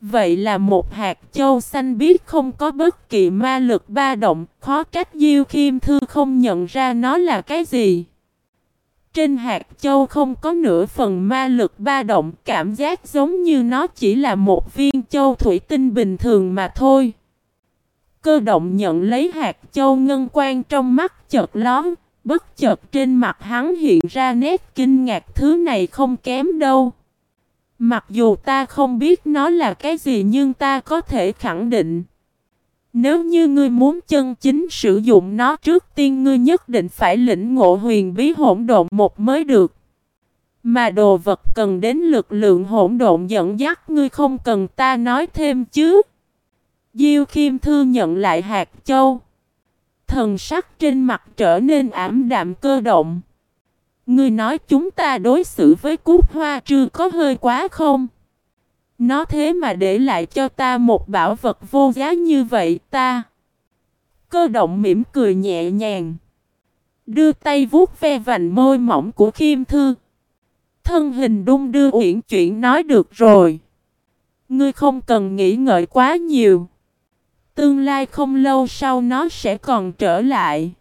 Vậy là một hạt châu xanh biết không có bất kỳ ma lực ba động, khó trách Diêu Khiêm Thư không nhận ra nó là cái gì. Trên hạt châu không có nửa phần ma lực ba động, cảm giác giống như nó chỉ là một viên châu thủy tinh bình thường mà thôi. Cơ động nhận lấy hạt châu ngân quan trong mắt chợt lón, bất chợt trên mặt hắn hiện ra nét kinh ngạc thứ này không kém đâu. Mặc dù ta không biết nó là cái gì nhưng ta có thể khẳng định. Nếu như ngươi muốn chân chính sử dụng nó trước tiên, ngươi nhất định phải lĩnh ngộ huyền bí hỗn độn một mới được. Mà đồ vật cần đến lực lượng hỗn độn dẫn dắt, ngươi không cần ta nói thêm chứ. Diêu Khiêm Thư nhận lại hạt châu. Thần sắc trên mặt trở nên ảm đạm cơ động. Ngươi nói chúng ta đối xử với cúc hoa trư có hơi quá không? Nó thế mà để lại cho ta một bảo vật vô giá như vậy ta. Cơ động mỉm cười nhẹ nhàng. Đưa tay vuốt ve vành môi mỏng của Khiêm Thư. Thân hình đung đưa uyển chuyển nói được rồi. Ngươi không cần nghĩ ngợi quá nhiều. Tương lai không lâu sau nó sẽ còn trở lại.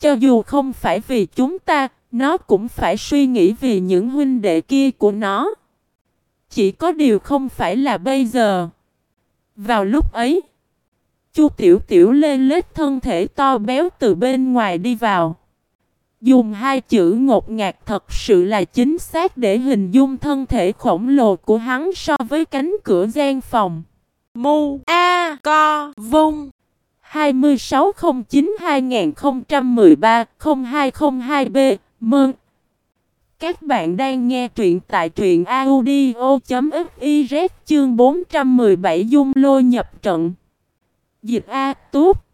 Cho dù không phải vì chúng ta, nó cũng phải suy nghĩ vì những huynh đệ kia của nó. Chỉ có điều không phải là bây giờ. Vào lúc ấy, Chu Tiểu Tiểu lên lết thân thể to béo từ bên ngoài đi vào. Dùng hai chữ ngột ngạt thật sự là chính xác để hình dung thân thể khổng lồ của hắn so với cánh cửa gian phòng. Mu A Co Vung 2609-2013-0202B Mừng! Các bạn đang nghe truyện tại truyện audio.fiz chương 417 dung lôi nhập trận. Dịch A Túp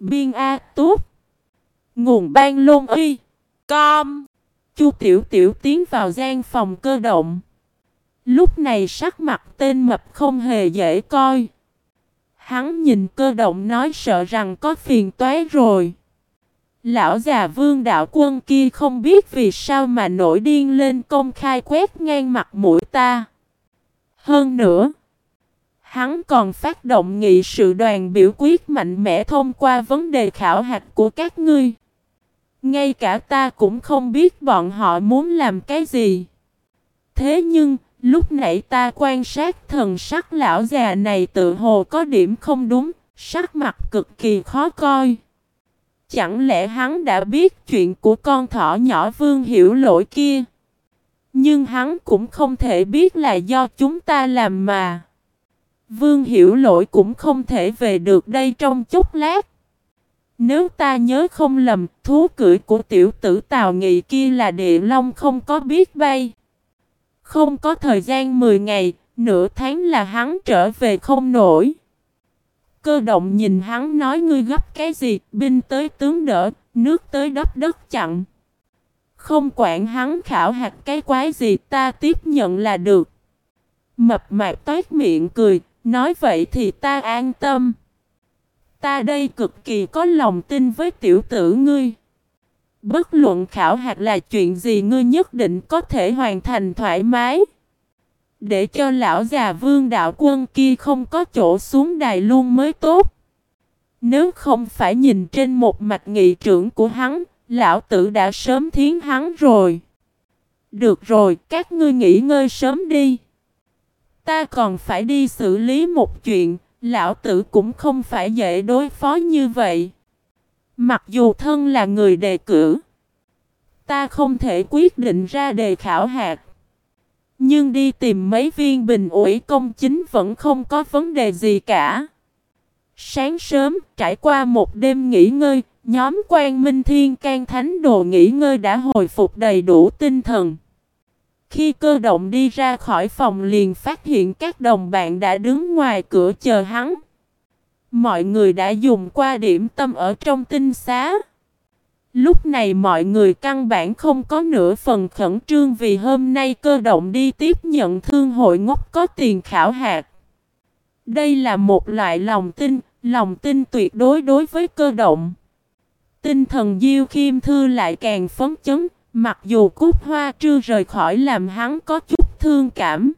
Biên A Túp Nguồn ban lôn y. Com Chu Tiểu Tiểu tiến vào gian phòng cơ động. Lúc này sắc mặt tên mập không hề dễ coi. Hắn nhìn cơ động nói sợ rằng có phiền toái rồi. Lão già vương đạo quân kia không biết vì sao mà nổi điên lên công khai quét ngang mặt mũi ta. Hơn nữa, hắn còn phát động nghị sự đoàn biểu quyết mạnh mẽ thông qua vấn đề khảo hạch của các ngươi. Ngay cả ta cũng không biết bọn họ muốn làm cái gì. Thế nhưng, lúc nãy ta quan sát thần sắc lão già này tự hồ có điểm không đúng, sắc mặt cực kỳ khó coi. Chẳng lẽ hắn đã biết chuyện của con thỏ nhỏ vương hiểu lỗi kia? Nhưng hắn cũng không thể biết là do chúng ta làm mà. Vương hiểu lỗi cũng không thể về được đây trong chốc lát. Nếu ta nhớ không lầm, thú cưỡi của tiểu tử Tào Nghị kia là địa long không có biết bay. Không có thời gian 10 ngày, nửa tháng là hắn trở về không nổi. Cơ động nhìn hắn nói ngươi gấp cái gì, binh tới tướng đỡ, nước tới đất đất chặn. Không quản hắn khảo hạt cái quái gì ta tiếp nhận là được. Mập mạp toát miệng cười, nói vậy thì ta an tâm. Ta đây cực kỳ có lòng tin với tiểu tử ngươi. Bất luận khảo hạt là chuyện gì ngươi nhất định có thể hoàn thành thoải mái. Để cho lão già vương đạo quân kia không có chỗ xuống đài luôn mới tốt. Nếu không phải nhìn trên một mạch nghị trưởng của hắn, lão tử đã sớm thiến hắn rồi. Được rồi, các ngươi nghỉ ngơi sớm đi. Ta còn phải đi xử lý một chuyện, lão tử cũng không phải dễ đối phó như vậy. Mặc dù thân là người đề cử, ta không thể quyết định ra đề khảo hạt. Nhưng đi tìm mấy viên bình ủi công chính vẫn không có vấn đề gì cả. Sáng sớm, trải qua một đêm nghỉ ngơi, nhóm quan minh thiên can thánh đồ nghỉ ngơi đã hồi phục đầy đủ tinh thần. Khi cơ động đi ra khỏi phòng liền phát hiện các đồng bạn đã đứng ngoài cửa chờ hắn. Mọi người đã dùng qua điểm tâm ở trong tinh xá. Lúc này mọi người căn bản không có nửa phần khẩn trương vì hôm nay cơ động đi tiếp nhận thương hội ngốc có tiền khảo hạt. Đây là một loại lòng tin, lòng tin tuyệt đối đối với cơ động. Tinh thần Diêu Khiêm Thư lại càng phấn chấn, mặc dù cúc hoa trưa rời khỏi làm hắn có chút thương cảm.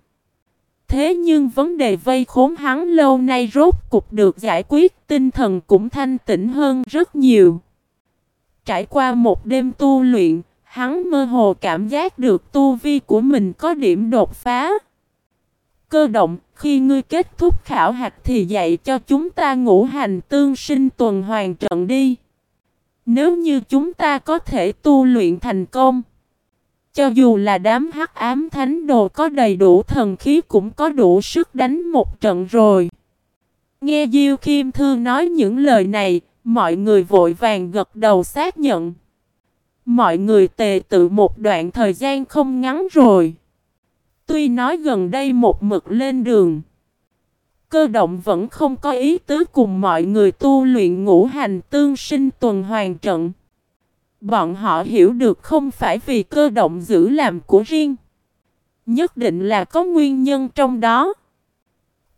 Thế nhưng vấn đề vây khốn hắn lâu nay rốt cục được giải quyết, tinh thần cũng thanh tĩnh hơn rất nhiều. Trải qua một đêm tu luyện, hắn mơ hồ cảm giác được tu vi của mình có điểm đột phá. Cơ động, khi ngươi kết thúc khảo hạch thì dạy cho chúng ta ngũ hành tương sinh tuần hoàn trận đi. Nếu như chúng ta có thể tu luyện thành công, cho dù là đám hắc ám thánh đồ có đầy đủ thần khí cũng có đủ sức đánh một trận rồi. Nghe Diêu Kim Thư nói những lời này, mọi người vội vàng gật đầu xác nhận. Mọi người tề tự một đoạn thời gian không ngắn rồi. Tuy nói gần đây một mực lên đường. Cơ động vẫn không có ý tứ cùng mọi người tu luyện ngũ hành tương sinh tuần hoàn trận. Bọn họ hiểu được không phải vì cơ động giữ làm của riêng. Nhất định là có nguyên nhân trong đó.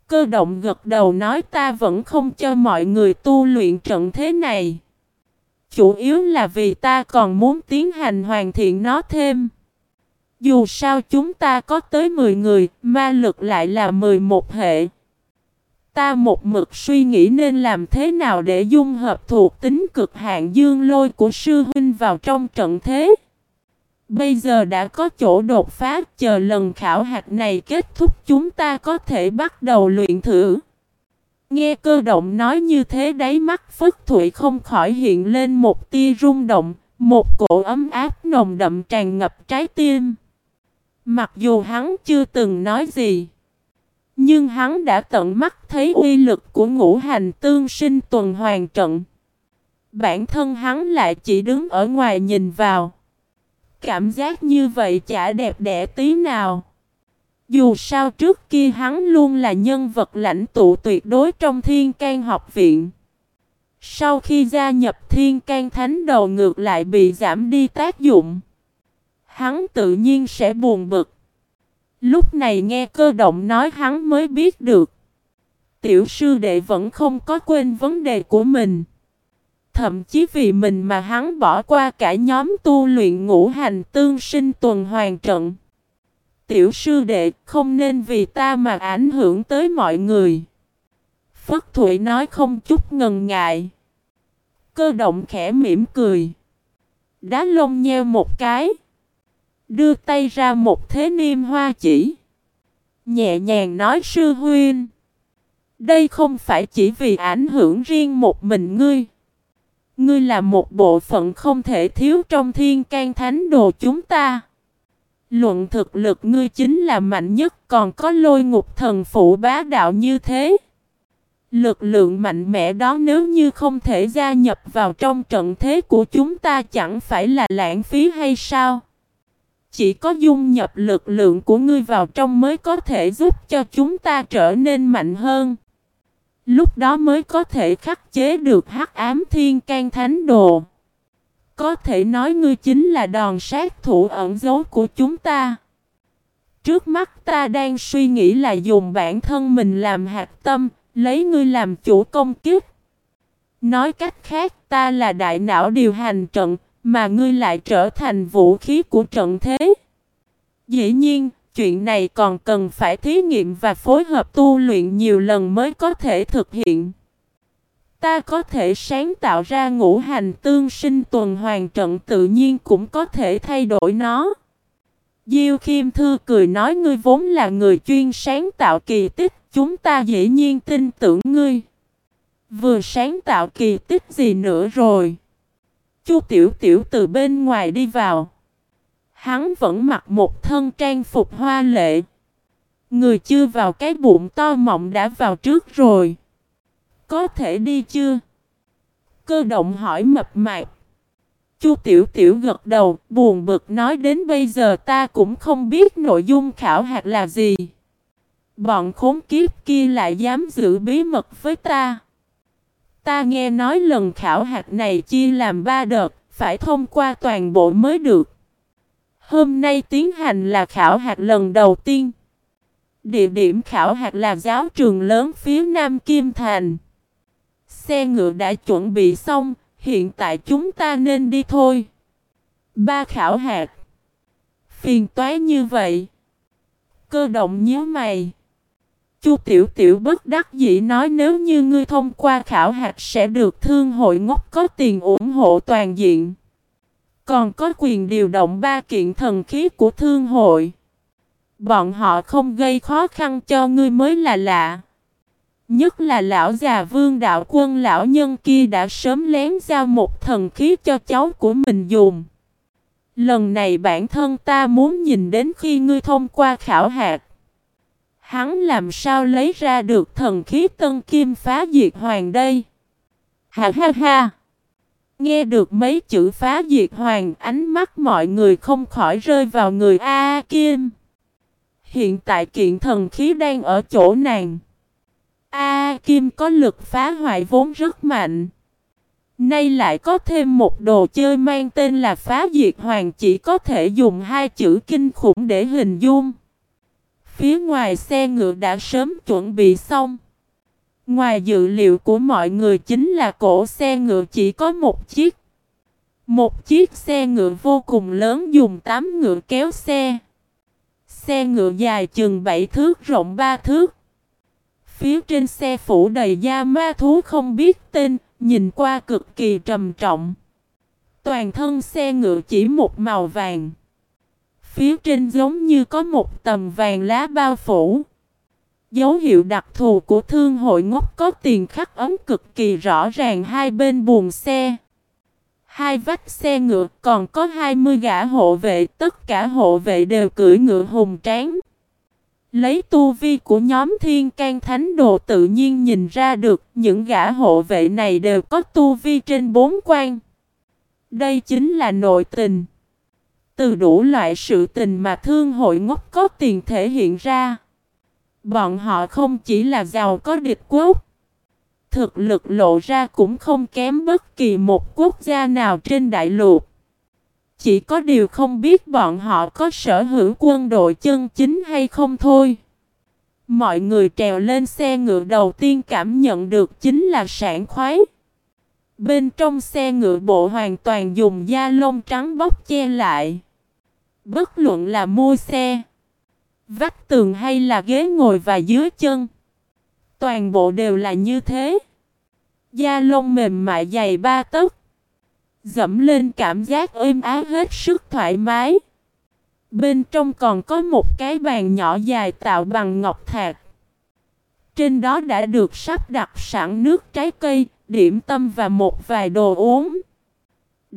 Cơ động gật đầu nói ta vẫn không cho mọi người tu luyện trận thế này. Chủ yếu là vì ta còn muốn tiến hành hoàn thiện nó thêm. Dù sao chúng ta có tới 10 người, ma lực lại là 11 hệ. Ta một mực suy nghĩ nên làm thế nào để dung hợp thuộc tính cực hạn dương lôi của sư huynh vào trong trận thế. Bây giờ đã có chỗ đột phá, chờ lần khảo hạch này kết thúc chúng ta có thể bắt đầu luyện thử. Nghe cơ động nói như thế đáy mắt Phất Thụy không khỏi hiện lên một tia rung động, một cổ ấm áp nồng đậm tràn ngập trái tim. Mặc dù hắn chưa từng nói gì, nhưng hắn đã tận mắt thấy uy lực của ngũ hành tương sinh tuần hoàn trận. Bản thân hắn lại chỉ đứng ở ngoài nhìn vào. Cảm giác như vậy chả đẹp đẽ tí nào. Dù sao trước kia hắn luôn là nhân vật lãnh tụ tuyệt đối trong thiên can học viện. Sau khi gia nhập thiên can thánh đầu ngược lại bị giảm đi tác dụng. Hắn tự nhiên sẽ buồn bực. Lúc này nghe cơ động nói hắn mới biết được. Tiểu sư đệ vẫn không có quên vấn đề của mình. Thậm chí vì mình mà hắn bỏ qua cả nhóm tu luyện ngũ hành tương sinh tuần hoàn trận. Tiểu sư đệ, không nên vì ta mà ảnh hưởng tới mọi người. Phất Thụy nói không chút ngần ngại. Cơ động khẽ mỉm cười. Đá lông nheo một cái. Đưa tay ra một thế niêm hoa chỉ. Nhẹ nhàng nói, sư huynh. Đây không phải chỉ vì ảnh hưởng riêng một mình ngươi. Ngươi là một bộ phận không thể thiếu trong thiên can thánh đồ chúng ta. Luận thực lực ngươi chính là mạnh nhất, còn có lôi ngục thần phụ bá đạo như thế. Lực lượng mạnh mẽ đó nếu như không thể gia nhập vào trong trận thế của chúng ta chẳng phải là lãng phí hay sao? Chỉ có dung nhập lực lượng của ngươi vào trong mới có thể giúp cho chúng ta trở nên mạnh hơn. Lúc đó mới có thể khắc chế được hắc ám thiên can thánh đồ. Có thể nói ngươi chính là đòn sát thủ ẩn dấu của chúng ta. Trước mắt ta đang suy nghĩ là dùng bản thân mình làm hạt tâm, lấy ngươi làm chủ công kiếp. Nói cách khác ta là đại não điều hành trận, mà ngươi lại trở thành vũ khí của trận thế. Dĩ nhiên, chuyện này còn cần phải thí nghiệm và phối hợp tu luyện nhiều lần mới có thể thực hiện. Ta có thể sáng tạo ra ngũ hành tương sinh tuần hoàn trận tự nhiên cũng có thể thay đổi nó. Diêu Khiêm Thư cười nói ngươi vốn là người chuyên sáng tạo kỳ tích, chúng ta dĩ nhiên tin tưởng ngươi. Vừa sáng tạo kỳ tích gì nữa rồi? Chu Tiểu Tiểu từ bên ngoài đi vào. Hắn vẫn mặc một thân trang phục hoa lệ. Người chưa vào cái bụng to mọng đã vào trước rồi. Có thể đi chưa? Cơ động hỏi mập mạp. Chu Tiểu Tiểu gật đầu, buồn bực nói đến bây giờ ta cũng không biết nội dung khảo hạt là gì. Bọn khốn kiếp kia lại dám giữ bí mật với ta. Ta nghe nói lần khảo hạt này chia làm ba đợt, phải thông qua toàn bộ mới được. Hôm nay tiến hành là khảo hạt lần đầu tiên. Địa điểm khảo hạt là giáo trường lớn phía Nam Kim Thành. Xe ngựa đã chuẩn bị xong, hiện tại chúng ta nên đi thôi. Ba khảo hạt. Phiền toái như vậy. Cơ động nhớ mày. Chu Tiểu Tiểu bất đắc dĩ nói nếu như ngươi thông qua khảo hạt sẽ được thương hội ngốc có tiền ủng hộ toàn diện. Còn có quyền điều động ba kiện thần khí của thương hội. Bọn họ không gây khó khăn cho ngươi mới là lạ. Nhất là lão già vương đạo quân lão nhân kia đã sớm lén giao một thần khí cho cháu của mình dùng. Lần này bản thân ta muốn nhìn đến khi ngươi thông qua khảo hạt. Hắn làm sao lấy ra được thần khí tân kim phá diệt hoàng đây? Ha ha ha! Nghe được mấy chữ phá diệt hoàng ánh mắt mọi người không khỏi rơi vào người A, -A Kim. Hiện tại kiện thần khí đang ở chỗ nàng. A, -A Kim có lực phá hoại vốn rất mạnh. Nay lại có thêm một đồ chơi mang tên là phá diệt hoàng chỉ có thể dùng hai chữ kinh khủng để hình dung. Phía ngoài xe ngựa đã sớm chuẩn bị xong. Ngoài dự liệu của mọi người chính là cổ xe ngựa chỉ có một chiếc. Một chiếc xe ngựa vô cùng lớn dùng 8 ngựa kéo xe. Xe ngựa dài chừng 7 thước rộng 3 thước. Phía trên xe phủ đầy da ma thú không biết tên, nhìn qua cực kỳ trầm trọng. Toàn thân xe ngựa chỉ một màu vàng. Phía trên giống như có một tầm vàng lá bao phủ. Dấu hiệu đặc thù của thương hội ngốc có tiền khắc ấm cực kỳ rõ ràng hai bên buồng xe. Hai vách xe ngựa còn có 20 gã hộ vệ, tất cả hộ vệ đều cưỡi ngựa hùng tráng. Lấy tu vi của nhóm thiên can thánh đồ tự nhiên nhìn ra được những gã hộ vệ này đều có tu vi trên bốn quan. Đây chính là nội tình. Từ đủ loại sự tình mà thương hội ngốc có tiền thể hiện ra. Bọn họ không chỉ là giàu có địch quốc. Thực lực lộ ra cũng không kém bất kỳ một quốc gia nào trên đại lục. Chỉ có điều không biết bọn họ có sở hữu quân đội chân chính hay không thôi. Mọi người trèo lên xe ngựa đầu tiên cảm nhận được chính là sản khoái. Bên trong xe ngựa bộ hoàn toàn dùng da lông trắng bóc che lại. Bất luận là mua xe, vách tường hay là ghế ngồi và dưới chân. Toàn bộ đều là như thế. Da lông mềm mại dày ba tấc. Dẫm lên cảm giác êm ái hết sức thoải mái. Bên trong còn có một cái bàn nhỏ dài tạo bằng ngọc thạch. Trên đó đã được sắp đặt sẵn nước trái cây, điểm tâm và một vài đồ uống.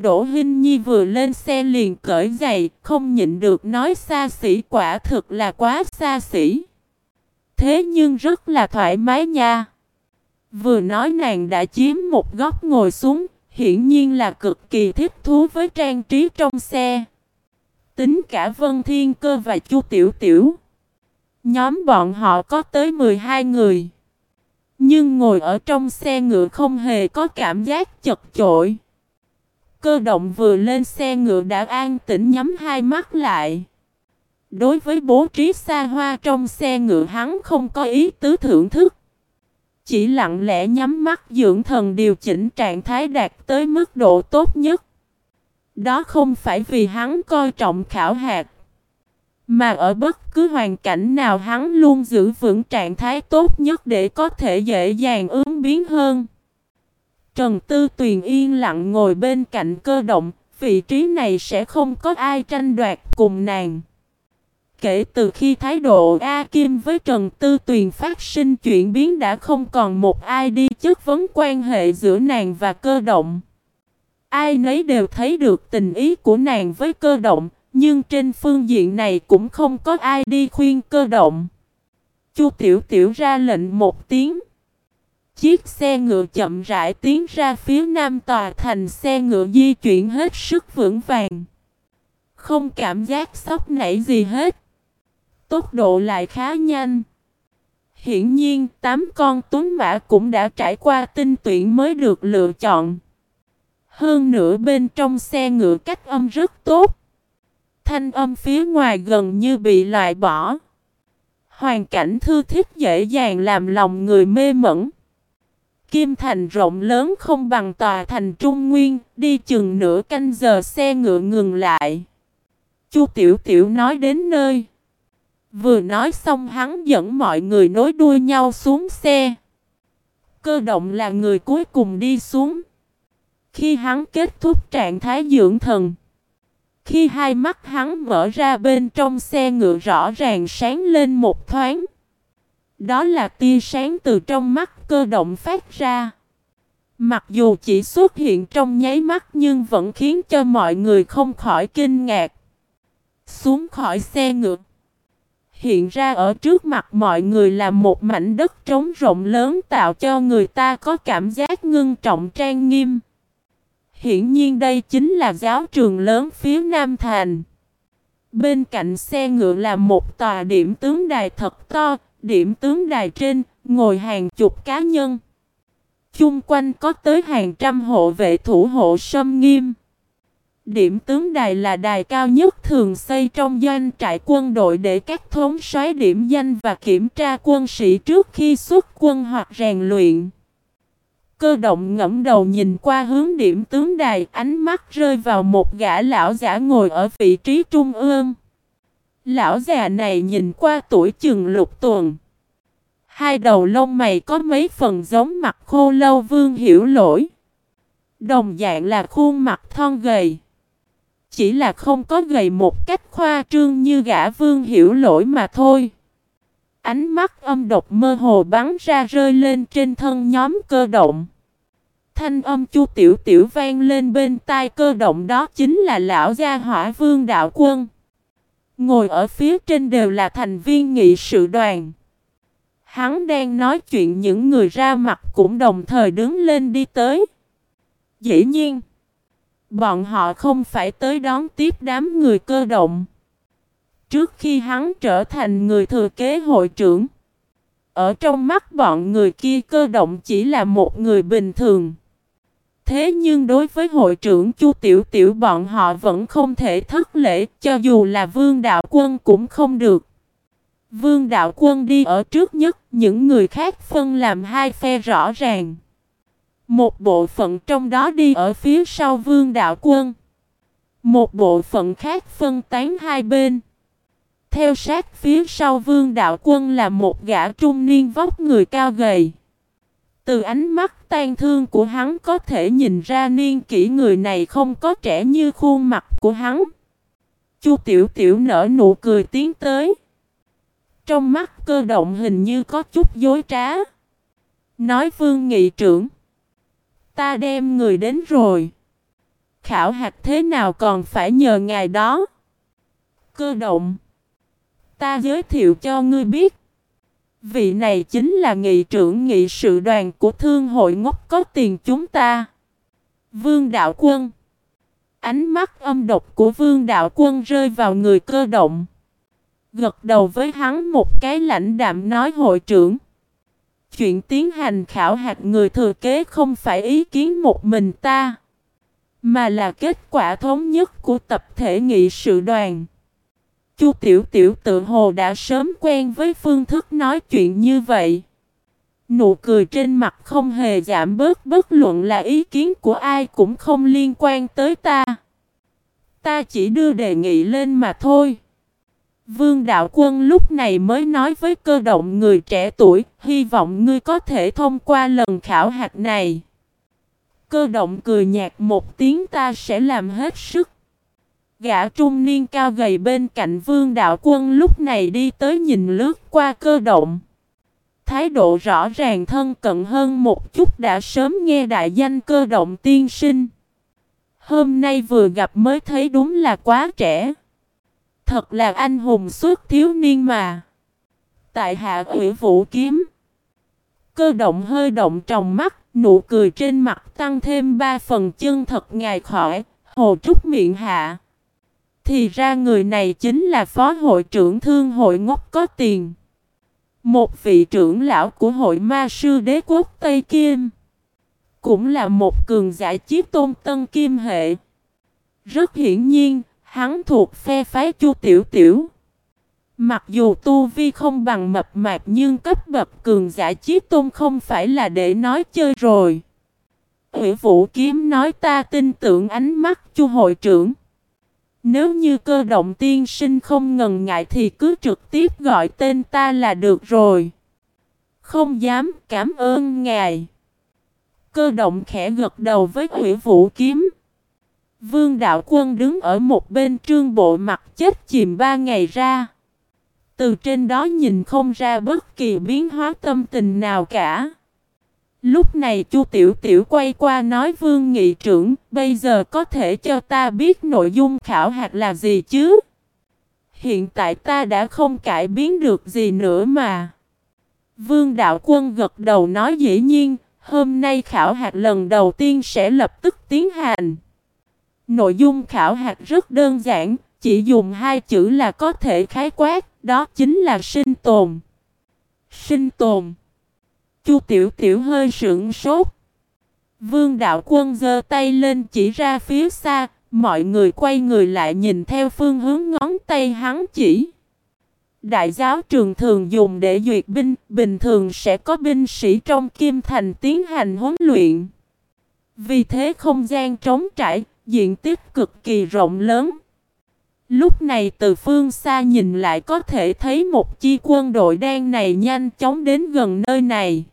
Đỗ Hinh Nhi vừa lên xe liền cởi giày, không nhịn được nói xa xỉ quả thực là quá xa xỉ. Thế nhưng rất là thoải mái nha. Vừa nói nàng đã chiếm một góc ngồi xuống, hiển nhiên là cực kỳ thích thú với trang trí trong xe. Tính cả Vân Thiên Cơ và Chu Tiểu Tiểu. Nhóm bọn họ có tới 12 người. Nhưng ngồi ở trong xe ngựa không hề có cảm giác chật chội. Cơ động vừa lên xe ngựa đã an tĩnh nhắm hai mắt lại. Đối với bố trí xa hoa trong xe ngựa, hắn không có ý tứ thưởng thức. Chỉ lặng lẽ nhắm mắt dưỡng thần điều chỉnh trạng thái đạt tới mức độ tốt nhất. Đó không phải vì hắn coi trọng khảo hạt. Mà ở bất cứ hoàn cảnh nào hắn luôn giữ vững trạng thái tốt nhất để có thể dễ dàng ứng biến hơn. Trần Tư Tuyền yên lặng ngồi bên cạnh cơ động, vị trí này sẽ không có ai tranh đoạt cùng nàng. Kể từ khi thái độ A Kim với Trần Tư Tuyền phát sinh chuyển biến đã không còn một ai đi chất vấn quan hệ giữa nàng và cơ động. Ai nấy đều thấy được tình ý của nàng với cơ động, nhưng trên phương diện này cũng không có ai đi khuyên cơ động. Chu Tiểu Tiểu ra lệnh một tiếng. Chiếc xe ngựa chậm rãi tiến ra phía nam tòa thành xe ngựa di chuyển hết sức vững vàng. Không cảm giác sốc nảy gì hết. Tốc độ lại khá nhanh. Hiển nhiên, tám con tuấn mã cũng đã trải qua tinh tuyển mới được lựa chọn. Hơn nữa bên trong xe ngựa cách âm rất tốt. Thanh âm phía ngoài gần như bị loại bỏ. Hoàn cảnh thư thích dễ dàng làm lòng người mê mẩn. Kim thành rộng lớn không bằng tòa thành Trung Nguyên, đi chừng nửa canh giờ xe ngựa ngừng lại. Chu Tiểu Tiểu nói đến nơi. Vừa nói xong hắn dẫn mọi người nối đuôi nhau xuống xe. Cơ động là người cuối cùng đi xuống. Khi hắn kết thúc trạng thái dưỡng thần. Khi hai mắt hắn mở ra bên trong xe ngựa rõ ràng sáng lên một thoáng. Đó là tia sáng từ trong mắt cơ động phát ra. Mặc dù chỉ xuất hiện trong nháy mắt nhưng vẫn khiến cho mọi người không khỏi kinh ngạc. Xuống khỏi xe ngựa. Hiện ra ở trước mặt mọi người là một mảnh đất trống rộng lớn tạo cho người ta có cảm giác ngưng trọng trang nghiêm. Hiển nhiên đây chính là giáo trường lớn phía Nam Thành. Bên cạnh xe ngựa là một tòa điểm tướng đài thật to, điểm tướng đài trên, ngồi hàng chục cá nhân. Chung quanh có tới hàng trăm hộ vệ thủ hộ sâm nghiêm. Điểm tướng đài là đài cao nhất thường xây trong doanh trại quân đội để các thống soái điểm danh và kiểm tra quân sĩ trước khi xuất quân hoặc rèn luyện. Cơ động ngẫm đầu nhìn qua hướng điểm tướng đài, ánh mắt rơi vào một gã lão giả ngồi ở vị trí trung ương. Lão già này nhìn qua tuổi chừng lục tuần. Hai đầu lông mày có mấy phần giống mặt khô lâu vương hiểu lỗi. Đồng dạng là khuôn mặt thon gầy. Chỉ là không có gầy một cách khoa trương như gã vương hiểu lỗi mà thôi. Ánh mắt âm độc mơ hồ bắn ra rơi lên trên thân nhóm cơ động. Thanh âm chu tiểu tiểu vang lên bên tai cơ động đó chính là lão gia hỏa vương đạo quân. Ngồi ở phía trên đều là thành viên nghị sự đoàn. Hắn đang nói chuyện những người ra mặt cũng đồng thời đứng lên đi tới. Dĩ nhiên, bọn họ không phải tới đón tiếp đám người cơ động. Trước khi hắn trở thành người thừa kế hội trưởng, ở trong mắt bọn người kia cơ động chỉ là một người bình thường. Thế nhưng đối với hội trưởng Chu Tiểu Tiểu bọn họ vẫn không thể thất lễ, cho dù là vương đạo quân cũng không được. Vương đạo quân đi ở trước nhất, những người khác phân làm hai phe rõ ràng. Một bộ phận trong đó đi ở phía sau vương đạo quân. Một bộ phận khác phân tán hai bên. Theo sát phía sau vương đạo quân là một gã trung niên vóc người cao gầy. Từ ánh mắt tan thương của hắn có thể nhìn ra niên kỷ người này không có trẻ như khuôn mặt của hắn. Chu Tiểu Tiểu nở nụ cười tiến tới. Trong mắt cơ động hình như có chút dối trá. Nói, vương nghị trưởng. Ta đem người đến rồi. Khảo hạt thế nào còn phải nhờ ngài đó. Cơ động. Ta giới thiệu cho ngươi biết. Vị này chính là nghị trưởng nghị sự đoàn của thương hội ngốc có tiền chúng ta. Vương Đạo Quân Ánh mắt âm độc của Vương Đạo Quân rơi vào người cơ động. Gật đầu với hắn một cái lãnh đạm nói hội trưởng. Chuyện tiến hành khảo hạt người thừa kế không phải ý kiến một mình ta. Mà là kết quả thống nhất của tập thể nghị sự đoàn. Chu Tiểu Tiểu tự hồ đã sớm quen với phương thức nói chuyện như vậy. Nụ cười trên mặt không hề giảm bớt bất luận là ý kiến của ai cũng không liên quan tới ta. Ta chỉ đưa đề nghị lên mà thôi. Vương Đạo Quân lúc này mới nói với cơ động người trẻ tuổi, hy vọng ngươi có thể thông qua lần khảo hạch này. Cơ động cười nhạt một tiếng ta sẽ làm hết sức. Gã trung niên cao gầy bên cạnh vương đạo quân lúc này đi tới nhìn lướt qua cơ động. Thái độ rõ ràng thân cận hơn một chút đã sớm nghe đại danh cơ động tiên sinh. Hôm nay vừa gặp mới thấy đúng là quá trẻ. Thật là anh hùng suốt thiếu niên mà. Tại hạ ủy vũ kiếm. Cơ động hơi động trong mắt, nụ cười trên mặt tăng thêm ba phần chân thật ngài khỏi, hồ trúc miệng hạ. Thì ra người này chính là phó hội trưởng thương hội ngốc có tiền. Một vị trưởng lão của hội ma sư đế quốc Tây Kim. Cũng là một cường giả chiếc tôn tân kim hệ. Rất hiển nhiên, hắn thuộc phe phái chu tiểu tiểu. Mặc dù tu vi không bằng mập mạp nhưng cấp bậc cường giả chiếc tôn không phải là để nói chơi rồi. Ủy vũ kiếm nói ta tin tưởng ánh mắt chu hội trưởng. Nếu như cơ động tiên sinh không ngần ngại thì cứ trực tiếp gọi tên ta là được rồi. Không dám, cảm ơn ngài. Cơ động khẽ gật đầu với hủy vũ kiếm. Vương đạo quân đứng ở một bên trương bộ mặt chết chìm ba ngày ra. Từ trên đó nhìn không ra bất kỳ biến hóa tâm tình nào cả. Lúc này Chu Tiểu Tiểu quay qua nói Vương Nghị trưởng, bây giờ có thể cho ta biết nội dung khảo hạt là gì chứ? Hiện tại ta đã không cải biến được gì nữa mà. Vương Đạo Quân gật đầu nói dĩ nhiên, hôm nay khảo hạt lần đầu tiên sẽ lập tức tiến hành. Nội dung khảo hạt rất đơn giản, chỉ dùng hai chữ là có thể khái quát, đó chính là sinh tồn. Sinh tồn. Chu Tiểu Tiểu hơi sững sốt. Vương Đạo Quân giơ tay lên chỉ ra phía xa, mọi người quay người lại nhìn theo phương hướng ngón tay hắn chỉ. Đại giáo trường thường dùng để duyệt binh, bình thường sẽ có binh sĩ trong kim thành tiến hành huấn luyện. Vì thế không gian trống trải, diện tích cực kỳ rộng lớn. Lúc này từ phương xa nhìn lại có thể thấy một chi quân đội đen này nhanh chóng đến gần nơi này.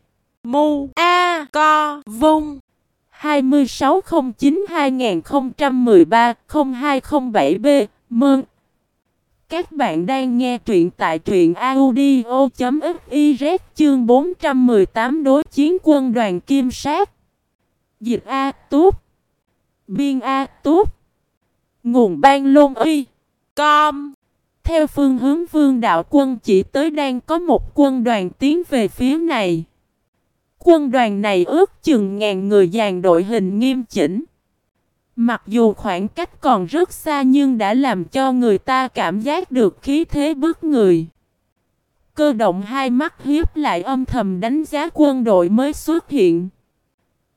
Mu A Co Vung. 2609-2013-0207B Mơn Các bạn đang nghe truyện tại truyện audio.fiz chương 418 đối chiến quân đoàn Kim Sát. Dịch A Túp Biên A Túp Nguồn ban lôn y. Com. Theo phương hướng vương đạo quân chỉ tới đang có một quân đoàn tiến về phía này. Quân đoàn này ước chừng ngàn người dàn đội hình nghiêm chỉnh. Mặc dù khoảng cách còn rất xa nhưng đã làm cho người ta cảm giác được khí thế bước người. Cơ động hai mắt hiếp lại âm thầm đánh giá quân đội mới xuất hiện.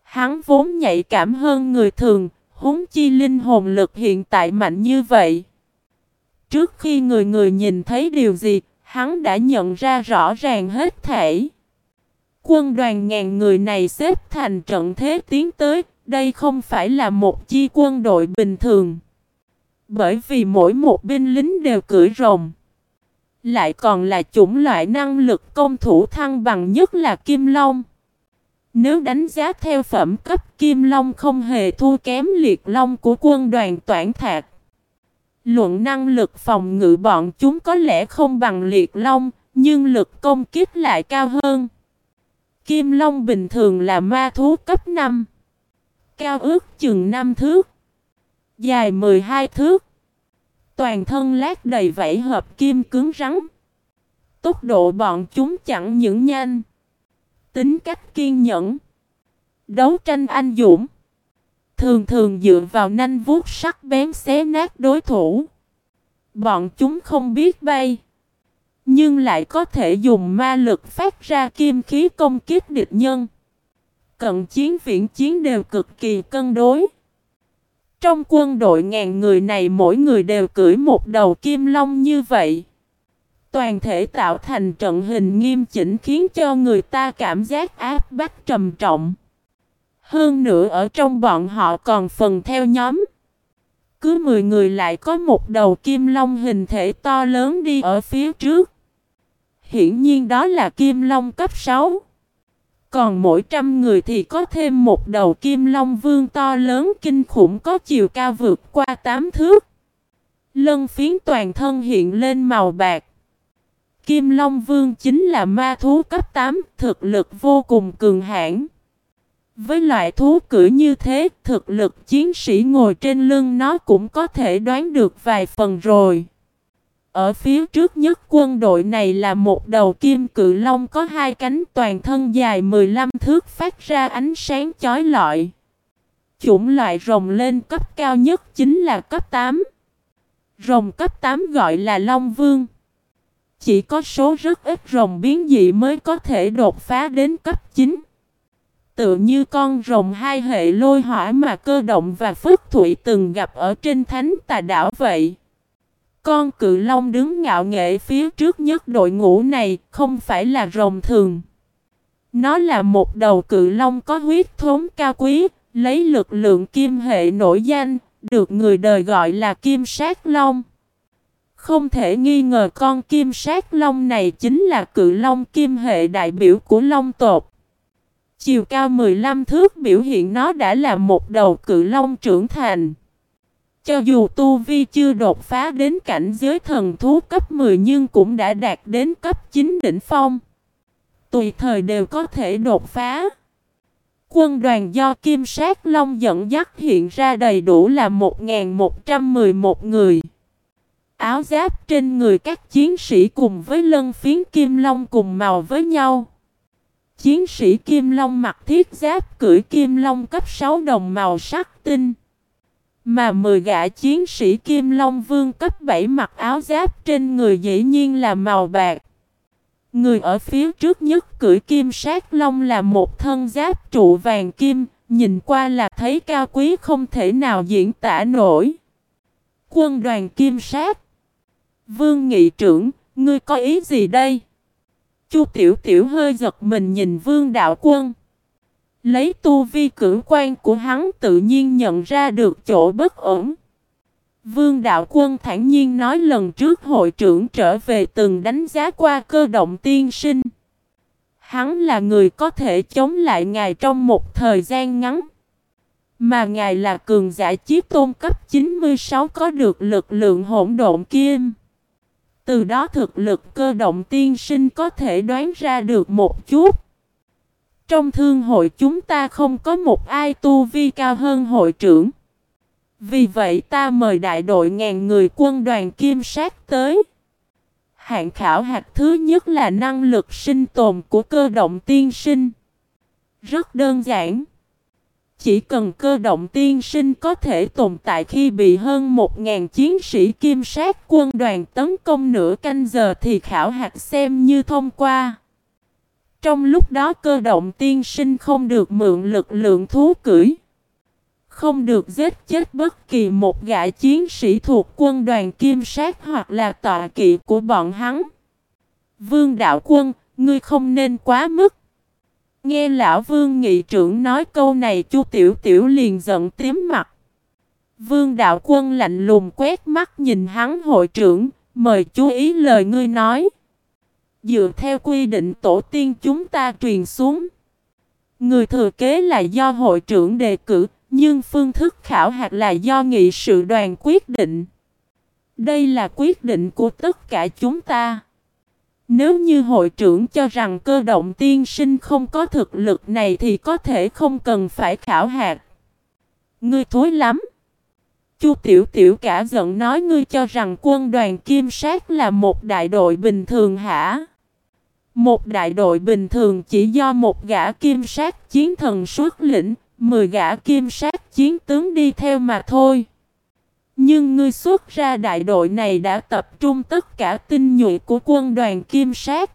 Hắn vốn nhạy cảm hơn người thường, huống chi linh hồn lực hiện tại mạnh như vậy. Trước khi người người nhìn thấy điều gì, hắn đã nhận ra rõ ràng hết thể. Quân đoàn ngàn người này xếp thành trận thế tiến tới, đây không phải là một chi quân đội bình thường. Bởi vì mỗi một binh lính đều cưỡi rồng. Lại còn là chủng loại năng lực công thủ thăng bằng nhất là Kim Long. Nếu đánh giá theo phẩm cấp Kim Long không hề thua kém liệt long của quân đoàn toản thạc. Luận năng lực phòng ngự bọn chúng có lẽ không bằng liệt long, nhưng lực công kích lại cao hơn. Kim Long bình thường là ma thú cấp 5. Cao ước chừng 5 thước. Dài 12 thước. Toàn thân lát đầy vảy hợp kim cứng rắn. Tốc độ bọn chúng chẳng những nhanh. Tính cách kiên nhẫn. Đấu tranh anh dũng. Thường thường dựa vào nanh vuốt sắc bén xé nát đối thủ. Bọn chúng không biết bay. Nhưng lại có thể dùng ma lực phát ra kim khí công kích địch nhân. Cận chiến viễn chiến đều cực kỳ cân đối. Trong quân đội ngàn người này mỗi người đều cưỡi một đầu kim long như vậy. Toàn thể tạo thành trận hình nghiêm chỉnh khiến cho người ta cảm giác áp bách trầm trọng. Hơn nữa ở trong bọn họ còn phần theo nhóm. Cứ 10 người lại có một đầu kim long hình thể to lớn đi ở phía trước. Hiển nhiên đó là kim long cấp 6. Còn mỗi trăm người thì có thêm một đầu kim long vương to lớn kinh khủng có chiều cao vượt qua 8 thước. Lân phiến toàn thân hiện lên màu bạc. Kim Long Vương chính là ma thú cấp 8, thực lực vô cùng cường hãn. Với loại thú cưỡi như thế, thực lực chiến sĩ ngồi trên lưng nó cũng có thể đoán được vài phần rồi. Ở phía trước nhất quân đội này là một đầu kim cự long có hai cánh toàn thân dài 15 thước phát ra ánh sáng chói lọi. Chủng loại rồng lên cấp cao nhất chính là cấp 8. Rồng cấp 8 gọi là Long Vương. Chỉ có số rất ít rồng biến dị mới có thể đột phá đến cấp 9. Tựa như con rồng hai hệ lôi hỏa mà cơ động và phước thủy từng gặp ở trên thánh tà đảo vậy. Con cự long đứng ngạo nghệ phía trước nhất đội ngũ này không phải là rồng thường. Nó là một đầu cự long có huyết thống cao quý, lấy lực lượng kim hệ nổi danh, được người đời gọi là Kim Sát Long. Không thể nghi ngờ con Kim Sát Long này chính là cự long kim hệ đại biểu của Long tộc. Chiều cao 15 thước biểu hiện nó đã là một đầu cự long trưởng thành. Cho dù Tu Vi chưa đột phá đến cảnh giới thần thú cấp 10 nhưng cũng đã đạt đến cấp 9 đỉnh phong. Tùy thời đều có thể đột phá. Quân đoàn do Kim Sát Long dẫn dắt hiện ra đầy đủ là 1.111 người. Áo giáp trên người các chiến sĩ cùng với lân phiến Kim Long cùng màu với nhau. Chiến sĩ Kim Long mặc thiết giáp cưỡi Kim Long cấp 6 đồng màu sắc tinh. Mà 10 gã chiến sĩ Kim Long Vương cấp 7 mặc áo giáp trên người dĩ nhiên là màu bạc. Người ở phía trước nhất cưỡi kim sát long là một thân giáp trụ vàng kim, nhìn qua là thấy cao quý không thể nào diễn tả nổi. Quân đoàn kim sát Vương nghị trưởng, ngươi có ý gì đây? Chu Tiểu Tiểu hơi giật mình nhìn Vương Đạo Quân. Lấy tu vi cử quan của hắn tự nhiên nhận ra được chỗ bất ổn. Vương Đạo Quân thản nhiên nói lần trước hội trưởng trở về từng đánh giá qua cơ động tiên sinh. Hắn là người có thể chống lại ngài trong một thời gian ngắn. Mà ngài là cường giả chiếc tôn cấp 96 có được lực lượng hỗn độn kim. Từ đó thực lực cơ động tiên sinh có thể đoán ra được một chút. Trong thương hội chúng ta không có một ai tu vi cao hơn hội trưởng. Vì vậy ta mời đại đội ngàn người quân đoàn kim sát tới. Hạng khảo hạt thứ nhất là năng lực sinh tồn của cơ động tiên sinh. Rất đơn giản. Chỉ cần cơ động tiên sinh có thể tồn tại khi bị hơn 1.000 chiến sĩ kim sát quân đoàn tấn công nửa canh giờ thì khảo hạt xem như thông qua. Trong lúc đó cơ động tiên sinh không được mượn lực lượng thú cưỡi. Không được giết chết bất kỳ một gã chiến sĩ thuộc quân đoàn kim sát hoặc là tọa kỵ của bọn hắn. Vương đạo quân, ngươi không nên quá mức. Nghe lão vương nghị trưởng nói câu này chu tiểu tiểu liền giận tím mặt. Vương đạo quân lạnh lùng quét mắt nhìn hắn hội trưởng, mời chú ý lời ngươi nói. Dựa theo quy định tổ tiên chúng ta truyền xuống. Người thừa kế là do hội trưởng đề cử, nhưng phương thức khảo hạt là do nghị sự đoàn quyết định. Đây là quyết định của tất cả chúng ta. Nếu như hội trưởng cho rằng cơ động tiên sinh không có thực lực này thì có thể không cần phải khảo hạt. Ngươi thối lắm. Chu Tiểu Tiểu cả giận nói ngươi cho rằng quân đoàn Kim Sát là một đại đội bình thường hả? Một đại đội bình thường chỉ do một gã Kim Sát chiến thần xuất lĩnh, mười gã Kim Sát chiến tướng đi theo mà thôi. Nhưng ngươi xuất ra đại đội này đã tập trung tất cả tinh nhuệ của quân đoàn Kim Sát.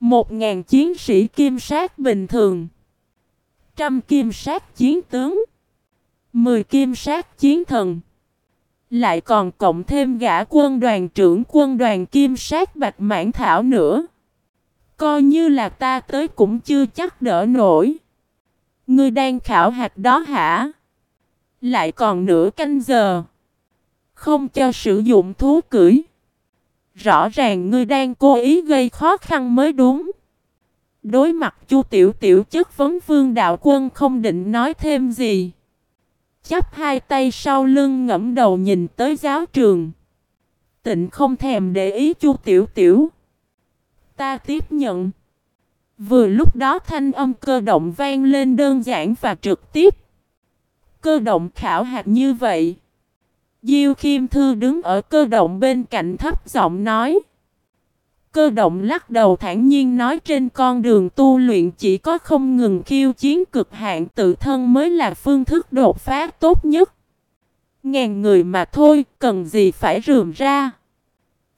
Một ngàn chiến sĩ Kim Sát bình thường. Trăm Kim Sát chiến tướng. Mười Kim Sát chiến thần. Lại còn cộng thêm gã quân đoàn trưởng quân đoàn Kim Sát Bạch Mãn Thảo nữa. Coi như là ta tới cũng chưa chắc đỡ nổi. Ngươi đang khảo hạt đó hả? Lại còn nửa canh giờ. Không cho sử dụng thú cưỡi. Rõ ràng ngươi đang cố ý gây khó khăn mới đúng. Đối mặt Chu Tiểu Tiểu chất vấn Vương Đạo Quân không định nói thêm gì. Chắp hai tay sau lưng ngẫm đầu nhìn tới giáo trường. Tịnh không thèm để ý Chu Tiểu Tiểu. Ta tiếp nhận. Vừa lúc đó thanh âm cơ động vang lên đơn giản và trực tiếp. Cơ động khảo hạt như vậy. Diêu Khiêm Thư đứng ở cơ động bên cạnh thấp giọng nói. Cơ động lắc đầu thản nhiên nói trên con đường tu luyện chỉ có không ngừng khiêu chiến cực hạn tự thân mới là phương thức đột phá tốt nhất. Ngàn người mà thôi, cần gì phải rườm ra.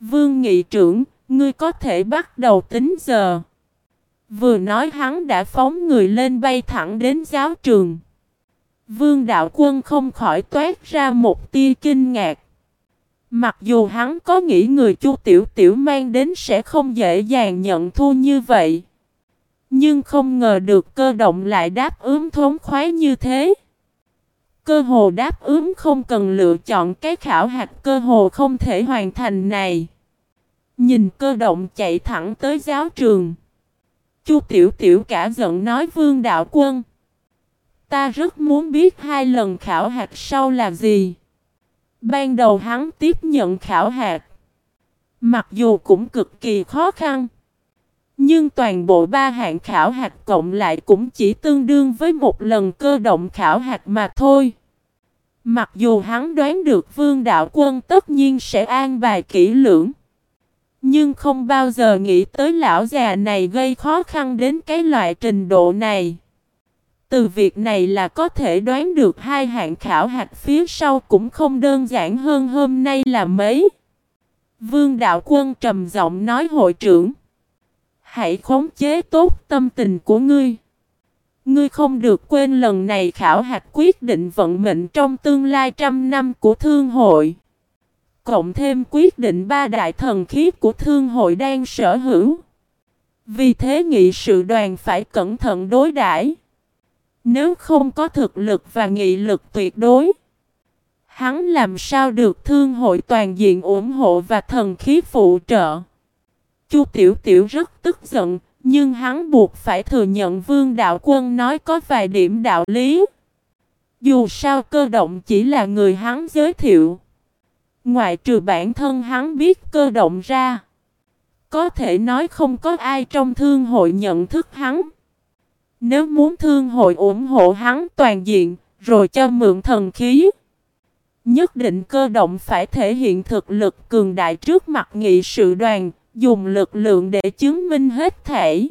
Vương nghị trưởng, ngươi có thể bắt đầu tính giờ. Vừa nói hắn đã phóng người lên bay thẳng đến giáo trường. Vương đạo quân không khỏi toát ra một tia kinh ngạc. Mặc dù hắn có nghĩ người chu tiểu tiểu mang đến sẽ không dễ dàng nhận thua như vậy. Nhưng không ngờ được cơ động lại đáp ứng thống khoái như thế. cơ hồ đáp ứng không cần lựa chọn cái khảo hạt cơ hồ không thể hoàn thành này. Nhìn cơ động chạy thẳng tới giáo trường. Chu Tiểu Tiểu cả giận nói, Vương Đạo Quân. Ta rất muốn biết hai lần khảo hạt sau là gì. Ban đầu hắn tiếp nhận khảo hạt, Mặc dù cũng cực kỳ khó khăn. Nhưng toàn bộ ba hạng khảo hạt cộng lại cũng chỉ tương đương với một lần cơ động khảo hạt mà thôi. Mặc dù hắn đoán được vương đạo quân tất nhiên sẽ an bài kỹ lưỡng. Nhưng không bao giờ nghĩ tới lão già này gây khó khăn đến cái loại trình độ này. Từ việc này là có thể đoán được hai hạng khảo hạch phía sau cũng không đơn giản hơn hôm nay là mấy. Vương đạo quân trầm giọng nói, hội trưởng. Hãy khống chế tốt tâm tình của ngươi. Ngươi không được quên lần này khảo hạch quyết định vận mệnh trong tương lai trăm năm của thương hội. Cộng thêm quyết định ba đại thần khí của thương hội đang sở hữu. Vì thế nghị sự đoàn phải cẩn thận đối đãi. Nếu không có thực lực và nghị lực tuyệt đối, hắn làm sao được thương hội toàn diện ủng hộ và thần khí phụ trợ. Chu Tiểu Tiểu rất tức giận, nhưng hắn buộc phải thừa nhận Vương Đạo Quân nói có vài điểm đạo lý. Dù sao cơ động chỉ là người hắn giới thiệu. Ngoại trừ bản thân hắn biết cơ động ra. Có thể nói không có ai trong thương hội nhận thức hắn. Nếu muốn thương hội ủng hộ hắn toàn diện, rồi cho mượn thần khí. Nhất định cơ động phải thể hiện thực lực cường đại trước mặt nghị sự đoàn, dùng lực lượng để chứng minh hết thể.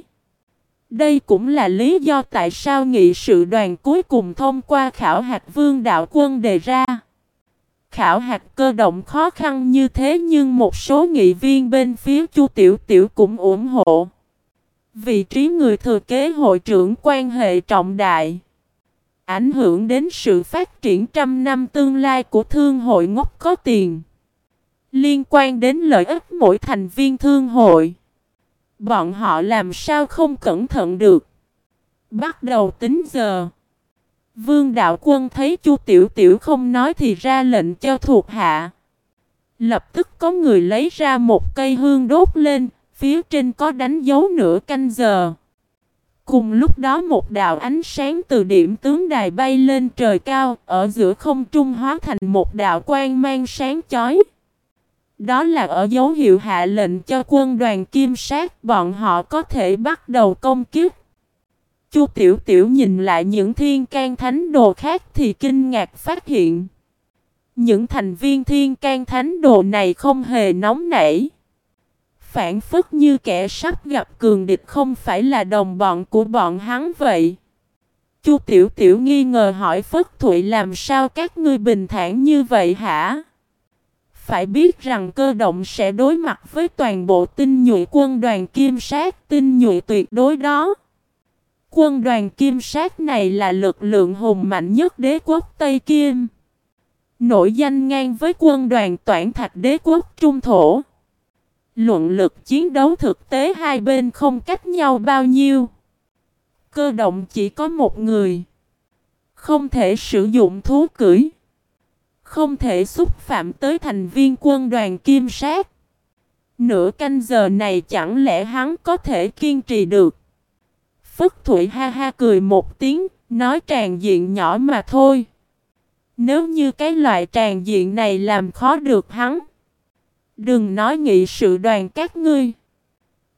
Đây cũng là lý do tại sao nghị sự đoàn cuối cùng thông qua khảo hạch vương đạo quân đề ra. Khảo hạch cơ động khó khăn như thế nhưng một số nghị viên bên phía Chu Tiểu Tiểu cũng ủng hộ. Vị trí người thừa kế hội trưởng quan hệ trọng đại. Ảnh hưởng đến sự phát triển trăm năm tương lai của thương hội ngốc có tiền. Liên quan đến lợi ích mỗi thành viên thương hội. Bọn họ làm sao không cẩn thận được. Bắt đầu tính giờ. Vương đạo quân thấy chu tiểu tiểu không nói thì ra lệnh cho thuộc hạ. Lập tức có người lấy ra một cây hương đốt lên, phía trên có đánh dấu nửa canh giờ. Cùng lúc đó một đạo ánh sáng từ điểm tướng đài bay lên trời cao, ở giữa không trung hóa thành một đạo quang mang sáng chói. Đó là ở dấu hiệu hạ lệnh cho quân đoàn kim sát bọn họ có thể bắt đầu công kiếp. Chu Tiểu Tiểu nhìn lại những thiên can thánh đồ khác thì kinh ngạc phát hiện. Những thành viên thiên can thánh đồ này không hề nóng nảy. Phản phức như kẻ sắp gặp cường địch không phải là đồng bọn của bọn hắn vậy. Chu Tiểu Tiểu nghi ngờ hỏi Phất Thụy làm sao các ngươi bình thản như vậy hả? Phải biết rằng cơ động sẽ đối mặt với toàn bộ tinh nhuệ quân đoàn kim sát, tinh nhuệ tuyệt đối đó. Quân đoàn kim sát này là lực lượng hùng mạnh nhất đế quốc Tây Kim. Nổi danh ngang với quân đoàn toản thạch đế quốc Trung Thổ. Luận lực chiến đấu thực tế hai bên không cách nhau bao nhiêu. Cơ động chỉ có một người. Không thể sử dụng thú cưỡi. Không thể xúc phạm tới thành viên quân đoàn kim sát. Nửa canh giờ này chẳng lẽ hắn có thể kiên trì được. Phất Thụy ha ha cười một tiếng, nói tràn diện nhỏ mà thôi. Nếu như cái loại tràn diện này làm khó được hắn. Đừng nói nghị sự đoàn các ngươi.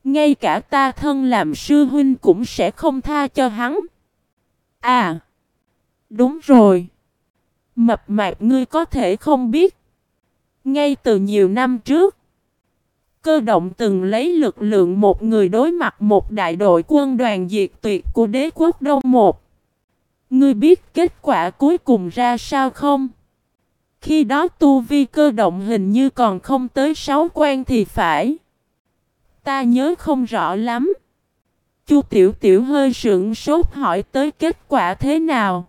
Ngay cả ta thân làm sư huynh cũng sẽ không tha cho hắn. À! Đúng rồi! Mập mạp ngươi có thể không biết. Ngay từ nhiều năm trước, cơ động từng lấy lực lượng một người đối mặt một đại đội quân đoàn diệt tuyệt của đế quốc Đông Một. Ngươi biết kết quả cuối cùng ra sao không? Khi đó tu vi cơ động hình như còn không tới sáu quan thì phải. Ta nhớ không rõ lắm. Chu Tiểu Tiểu hơi sững sốt hỏi tới kết quả thế nào.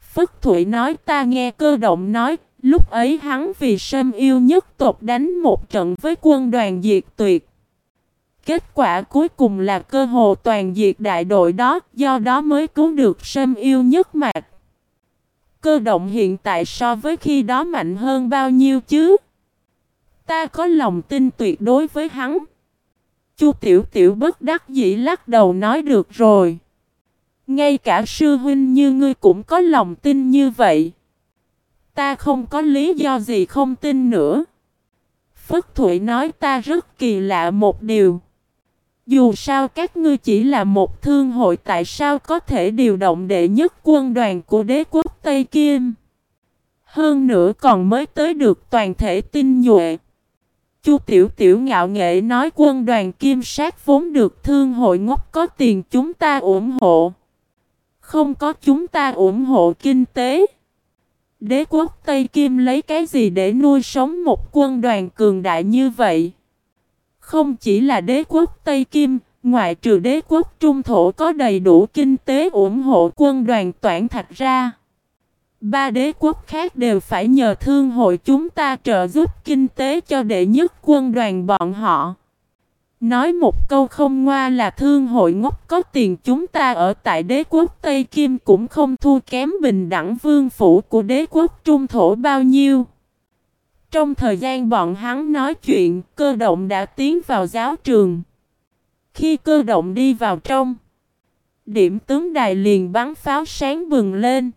Phất Thụy nói ta nghe cơ động nói, lúc ấy hắn vì sâm yêu nhất tộc đánh một trận với quân đoàn diệt tuyệt. Kết quả cuối cùng là cơ hồ toàn diệt đại đội đó, do đó mới cứu được sâm yêu nhất mạc. Cơ động hiện tại so với khi đó mạnh hơn bao nhiêu chứ? Ta có lòng tin tuyệt đối với hắn. Chu Tiểu Tiểu bất đắc dĩ lắc đầu nói được rồi. Ngay cả sư huynh như ngươi cũng có lòng tin như vậy. Ta không có lý do gì không tin nữa. Phất Thụy nói ta rất kỳ lạ một điều. Dù sao các ngươi chỉ là một thương hội, tại sao có thể điều động đệ nhất quân đoàn của đế quốc Tây Kim. Hơn nữa còn mới tới được toàn thể tinh nhuệ. Chu Tiểu Tiểu ngạo nghệ nói quân đoàn kim sát vốn được thương hội ngốc có tiền chúng ta ủng hộ. Không có chúng ta ủng hộ kinh tế. Đế quốc Tây Kim lấy cái gì để nuôi sống một quân đoàn cường đại như vậy? Không chỉ là đế quốc Tây Kim, ngoại trừ đế quốc Trung Thổ có đầy đủ kinh tế ủng hộ quân đoàn toản thạch ra. Ba đế quốc khác đều phải nhờ thương hội chúng ta trợ giúp kinh tế cho đệ nhất quân đoàn bọn họ. Nói một câu không ngoa là thương hội ngốc có tiền chúng ta ở tại đế quốc Tây Kim cũng không thua kém bình đẳng vương phủ của đế quốc Trung Thổ bao nhiêu. Trong thời gian bọn hắn nói chuyện, cơ động đã tiến vào giáo trường. Khi cơ động đi vào trong, điểm tướng đài liền bắn pháo sáng bừng lên.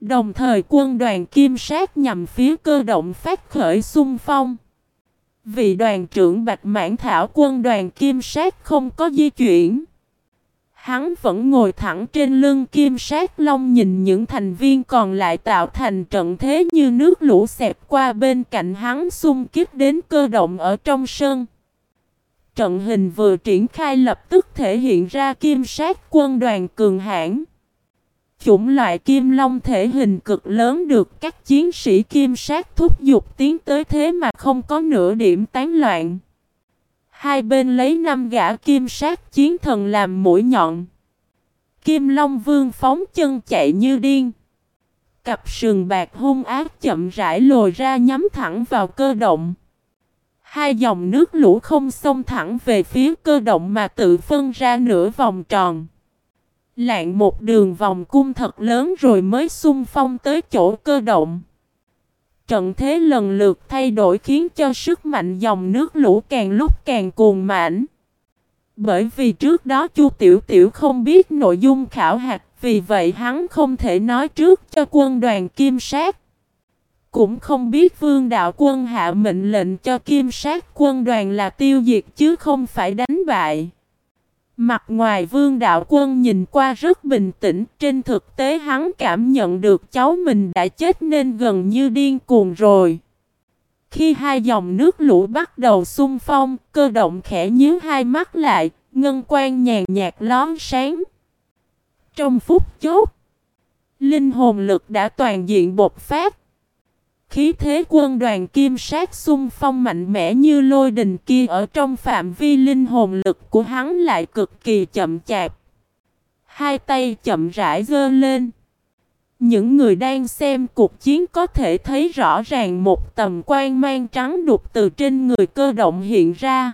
Đồng thời quân đoàn kim sát nhằm phía cơ động phát khởi xung phong. Vị đoàn trưởng Bạch Mãn Thảo quân đoàn kim sát không có di chuyển. Hắn vẫn ngồi thẳng trên lưng kim sát long nhìn những thành viên còn lại tạo thành trận thế như nước lũ xẹp qua bên cạnh hắn xung kích đến cơ động ở trong sân. Trận hình vừa triển khai lập tức thể hiện ra kim sát quân đoàn cường hãn. Chủng loại kim long thể hình cực lớn được các chiến sĩ kim sát thúc giục tiến tới thế mà không có nửa điểm tán loạn. Hai bên lấy năm gã kim sát chiến thần làm mũi nhọn. Kim Long Vương phóng chân chạy như điên. Cặp sừng bạc hung ác chậm rãi lồi ra nhắm thẳng vào cơ động. Hai dòng nước lũ không xông thẳng về phía cơ động mà tự phân ra nửa vòng tròn. Lạng một đường vòng cung thật lớn rồi mới xung phong tới chỗ cơ động. Trận thế lần lượt thay đổi khiến cho sức mạnh dòng nước lũ càng lúc càng cuồng mãnh. Bởi vì trước đó Chu Tiểu Tiểu không biết nội dung khảo hạch, vì vậy hắn không thể nói trước cho quân đoàn Kim Sát. Cũng không biết vương đạo quân hạ mệnh lệnh cho Kim Sát quân đoàn là tiêu diệt chứ không phải đánh bại. Mặt ngoài vương đạo quân nhìn qua rất bình tĩnh, trên thực tế hắn cảm nhận được cháu mình đã chết nên gần như điên cuồng rồi. Khi hai dòng nước lũ bắt đầu xung phong, cơ động khẽ nhíu hai mắt lại, ngân quan nhàn nhạt lón sáng. Trong phút chốt, linh hồn lực đã toàn diện bộc phát. Khí thế quân đoàn kim sát xung phong mạnh mẽ như lôi đình kia ở trong phạm vi linh hồn lực của hắn lại cực kỳ chậm chạp. Hai tay chậm rãi giơ lên. Những người đang xem cuộc chiến có thể thấy rõ ràng một tầm quan mang trắng đục từ trên người cơ động hiện ra.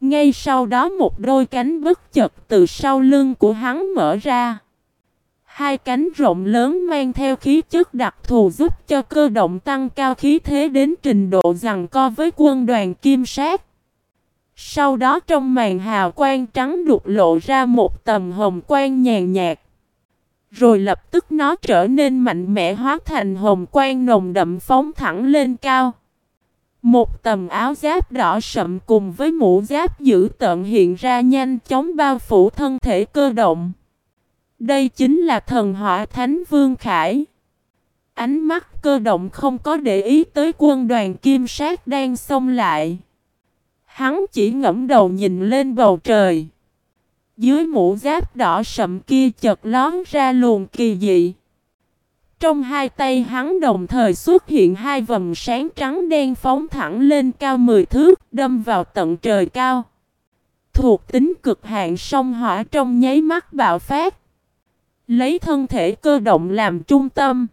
Ngay sau đó một đôi cánh bất chật từ sau lưng của hắn mở ra. Hai cánh rộng lớn mang theo khí chất đặc thù giúp cho cơ động tăng cao khí thế đến trình độ rằng co với quân đoàn kim sát. Sau đó trong màn hào quang trắng đục lộ ra một tầm hồng quang nhàn nhạt. Rồi lập tức nó trở nên mạnh mẽ hóa thành hồng quang nồng đậm phóng thẳng lên cao. Một tầm áo giáp đỏ sậm cùng với mũ giáp dữ tợn hiện ra nhanh chóng bao phủ thân thể cơ động. Đây chính là thần hỏa Thánh Vương Khải. Ánh mắt cơ động không có để ý tới quân đoàn kim sát đang xông lại. Hắn chỉ ngẫm đầu nhìn lên bầu trời. Dưới mũ giáp đỏ sậm kia chợt lón ra luồng kỳ dị. Trong hai tay hắn đồng thời xuất hiện hai vầng sáng trắng đen phóng thẳng lên cao 10 thước, đâm vào tận trời cao. Thuộc tính cực hạn sông hỏa trong nháy mắt bạo phát. Lấy thân thể cơ động làm trung tâm.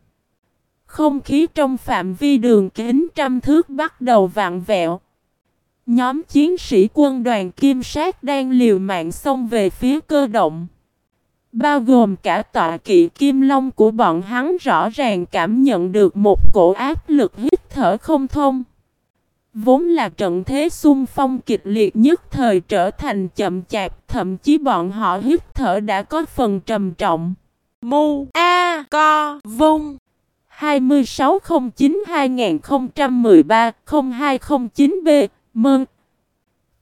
Không khí trong phạm vi đường kính trăm thước bắt đầu vạn vẹo. Nhóm chiến sĩ quân đoàn kim sát đang liều mạng xông về phía cơ động. Bao gồm cả tọa kỵ kim long của bọn hắn rõ ràng cảm nhận được một cổ áp lực hít thở không thông. Vốn là trận thế xung phong kịch liệt nhất thời trở thành chậm chạp, thậm chí bọn họ hít thở đã có phần trầm trọng. Mu A Co Vung. 2609-2013-0209B Mừng!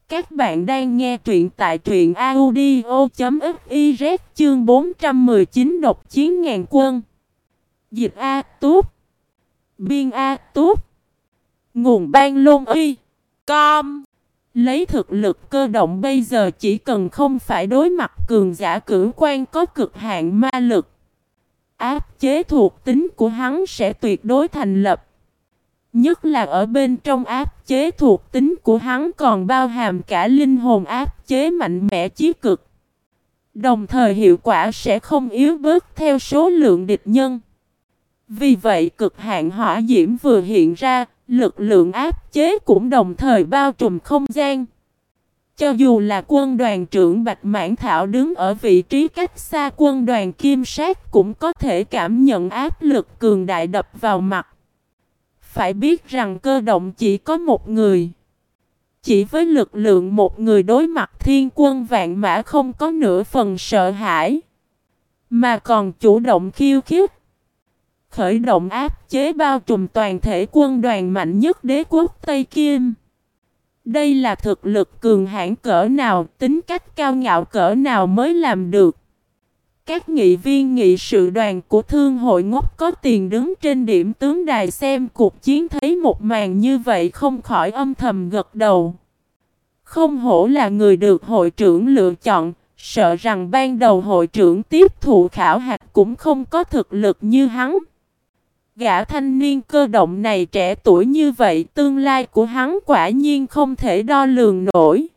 Các bạn đang nghe truyện tại truyện audio.fiz chương 419 độc chiến ngàn quân. Dịch A Túp. Biên A Túp. Nguồn ban lôn y. Com. Lấy thực lực cơ động bây giờ chỉ cần không phải đối mặt cường giả cử quan có cực hạn ma lực. Áp chế thuộc tính của hắn sẽ tuyệt đối thành lập. Nhất là ở bên trong áp chế thuộc tính của hắn còn bao hàm cả linh hồn áp chế mạnh mẽ chí cực. Đồng thời hiệu quả sẽ không yếu bớt theo số lượng địch nhân. Vì vậy cực hạn hỏa diễm vừa hiện ra, lực lượng áp chế cũng đồng thời bao trùm không gian. Cho dù là quân đoàn trưởng Bạch Mãn Thảo đứng ở vị trí cách xa, quân đoàn Kim Sát cũng có thể cảm nhận áp lực cường đại đập vào mặt. Phải biết rằng cơ động chỉ có một người. Chỉ với lực lượng một người đối mặt thiên quân vạn mã không có nửa phần sợ hãi. Mà còn chủ động khiêu khích. Khởi động áp chế bao trùm toàn thể quân đoàn mạnh nhất đế quốc Tây Kim. Đây là thực lực cường hãn cỡ nào, tính cách cao ngạo cỡ nào mới làm được. Các nghị viên nghị sự đoàn của thương hội ngốc có tiền đứng trên điểm tướng đài xem cuộc chiến thấy một màn như vậy không khỏi âm thầm gật đầu. Không hổ là người được hội trưởng lựa chọn, sợ rằng ban đầu hội trưởng tiếp thụ khảo hạch cũng không có thực lực như hắn. Gã thanh niên cơ động này trẻ tuổi như vậy, tương lai của hắn quả nhiên không thể đo lường nổi.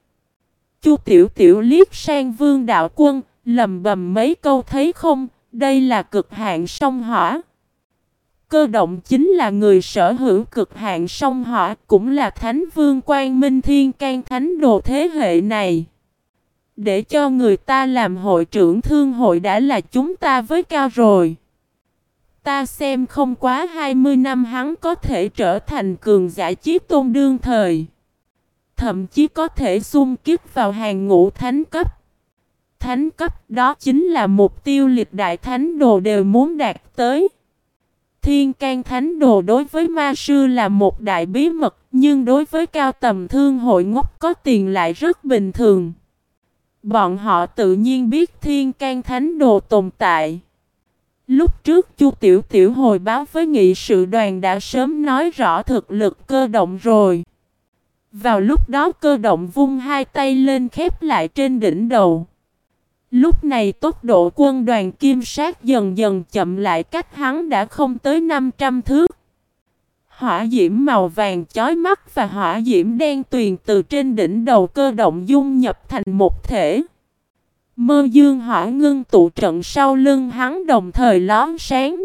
Chu Tiểu Tiểu liếc sang Vương Đạo Quân, lầm bầm mấy câu thấy không, đây là cực hạn sông hỏa. Cơ động chính là người sở hữu cực hạn sông hỏa, cũng là Thánh Vương Quang Minh Thiên can Thánh Đồ thế hệ này. Để cho người ta làm hội trưởng thương hội đã là chúng ta với cao rồi. Ta xem không quá 20 năm hắn có thể trở thành cường giả chí tôn đương thời. Thậm chí có thể xung kích vào hàng ngũ thánh cấp. Thánh cấp đó chính là mục tiêu lịch đại thánh đồ đều muốn đạt tới. Thiên can thánh đồ đối với ma sư là một đại bí mật, nhưng đối với cao tầm thương hội ngốc có tiền lại rất bình thường. Bọn họ tự nhiên biết thiên can thánh đồ tồn tại. Lúc trước Chu Tiểu Tiểu hồi báo với nghị sự đoàn đã sớm nói rõ thực lực cơ động rồi. Vào lúc đó cơ động vung hai tay lên khép lại trên đỉnh đầu. Lúc này tốc độ quân đoàn kim sát dần dần chậm lại cách hắn đã không tới 500 thước. Hỏa diễm màu vàng chói mắt và hỏa diễm đen tuyền từ trên đỉnh đầu cơ động dung nhập thành một thể. Mơ dương hỏa ngưng tụ trận sau lưng hắn đồng thời lón sáng.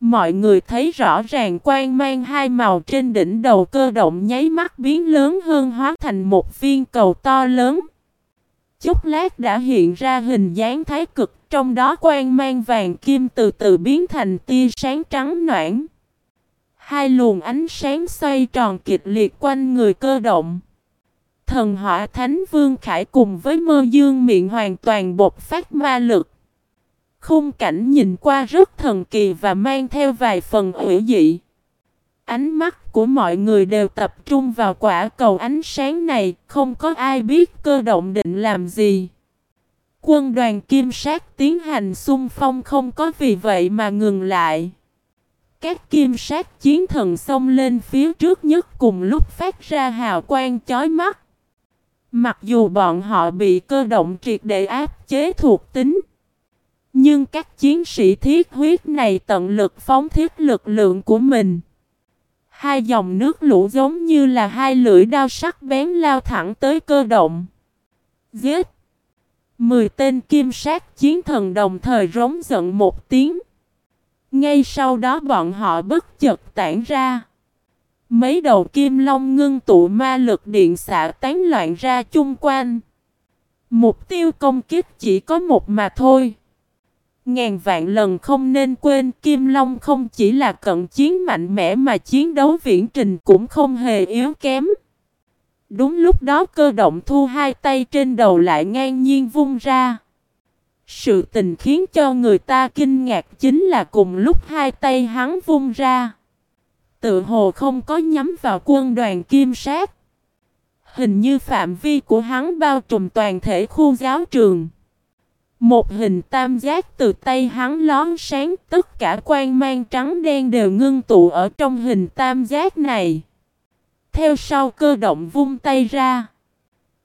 Mọi người thấy rõ ràng quang mang hai màu trên đỉnh đầu cơ động nháy mắt biến lớn hơn hóa thành một viên cầu to lớn. Chút lát đã hiện ra hình dáng thái cực, trong đó quang mang vàng kim từ từ biến thành tia sáng trắng noãn. Hai luồng ánh sáng xoay tròn kịch liệt quanh người cơ động. Thần hỏa thánh vương khải cùng với mơ dương miệng hoàn toàn bộc phát ma lực. Khung cảnh nhìn qua rất thần kỳ và mang theo vài phần hữu dị. Ánh mắt của mọi người đều tập trung vào quả cầu ánh sáng này, không có ai biết cơ động định làm gì. Quân đoàn kim sát tiến hành xung phong không có vì vậy mà ngừng lại. Các kim sát chiến thần xông lên phía trước nhất cùng lúc phát ra hào quang chói mắt. Mặc dù bọn họ bị cơ động triệt để áp chế thuộc tính. Nhưng các chiến sĩ thiết huyết này tận lực phóng thiết lực lượng của mình. Hai dòng nước lũ giống như là hai lưỡi đao sắc bén lao thẳng tới cơ động. Giết! Mười tên kim sát chiến thần đồng thời rống giận một tiếng. Ngay sau đó bọn họ bất chợt tản ra. Mấy đầu kim long ngưng tụ ma lực điện xạ tán loạn ra chung quanh. Mục tiêu công kích chỉ có một mà thôi. Ngàn vạn lần không nên quên, Kim Long không chỉ là cận chiến mạnh mẽ mà chiến đấu viễn trình cũng không hề yếu kém. Đúng lúc đó cơ động thu hai tay trên đầu lại ngang nhiên vung ra. Sự tình khiến cho người ta kinh ngạc chính là cùng lúc hai tay hắn vung ra. Tự hồ không có nhắm vào quân đoàn kim sát. Hình như phạm vi của hắn bao trùm toàn thể khu giáo trường. Một hình tam giác từ tay hắn lón sáng, tất cả quan mang trắng đen đều ngưng tụ ở trong hình tam giác này. Theo sau cơ động vung tay ra.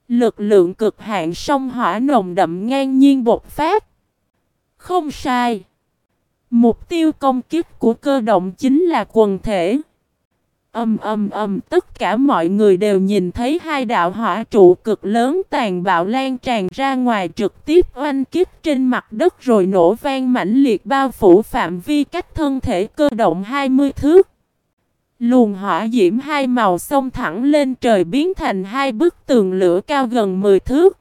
Lực lượng cực hạn sông hỏa nồng đậm ngang nhiên bột phát. Không sai. Mục tiêu công kích của cơ động chính là quần thể. Âm âm âm, tất cả mọi người đều nhìn thấy hai đạo hỏa trụ cực lớn tàn bạo lan tràn ra ngoài trực tiếp oanh kích trên mặt đất rồi nổ vang mãnh liệt bao phủ phạm vi cách thân thể cơ động 20 thước. Luồng hỏa diễm hai màu xông thẳng lên trời biến thành hai bức tường lửa cao gần 10 thước.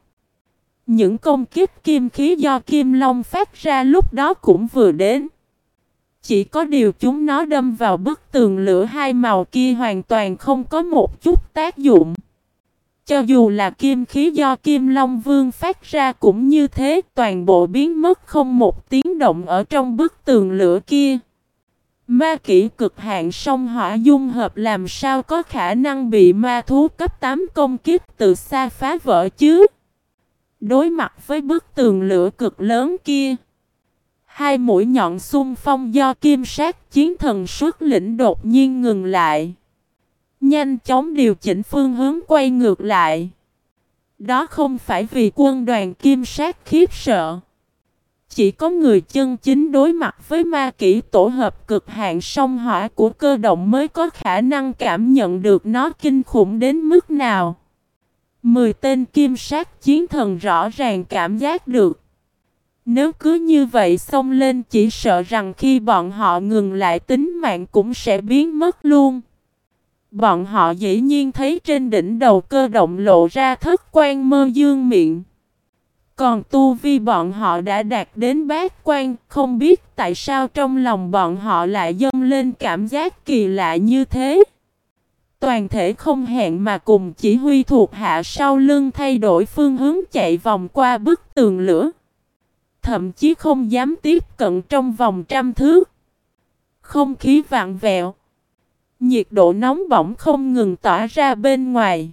Những công kích kim khí do Kim Long phát ra lúc đó cũng vừa đến. Chỉ có điều chúng nó đâm vào bức tường lửa hai màu kia hoàn toàn không có một chút tác dụng. Cho dù là kim khí do Kim Long Vương phát ra cũng như thế, toàn bộ biến mất không một tiếng động ở trong bức tường lửa kia. Ma kỹ cực hạn sông hỏa dung hợp làm sao có khả năng bị ma thú cấp 8 công kích từ xa phá vỡ chứ? Đối mặt với bức tường lửa cực lớn kia. Hai mũi nhọn xung phong do kim sát chiến thần xuất lĩnh đột nhiên ngừng lại. Nhanh chóng điều chỉnh phương hướng quay ngược lại. Đó không phải vì quân đoàn kim sát khiếp sợ. Chỉ có người chân chính đối mặt với ma kỹ tổ hợp cực hạn sông hỏa của cơ động mới có khả năng cảm nhận được nó kinh khủng đến mức nào. Mười tên kim sát chiến thần rõ ràng cảm giác được. Nếu cứ như vậy xông lên chỉ sợ rằng khi bọn họ ngừng lại tính mạng cũng sẽ biến mất luôn. Bọn họ dĩ nhiên thấy trên đỉnh đầu cơ động lộ ra thất quan mơ dương miệng. Còn tu vi bọn họ đã đạt đến bát quan, không biết tại sao trong lòng bọn họ lại dâng lên cảm giác kỳ lạ như thế. Toàn thể không hẹn mà cùng chỉ huy thuộc hạ sau lưng thay đổi phương hướng chạy vòng qua bức tường lửa. Thậm chí không dám tiếp cận trong vòng trăm thước. Không khí vạn vẹo. Nhiệt độ nóng bỏng không ngừng tỏa ra bên ngoài.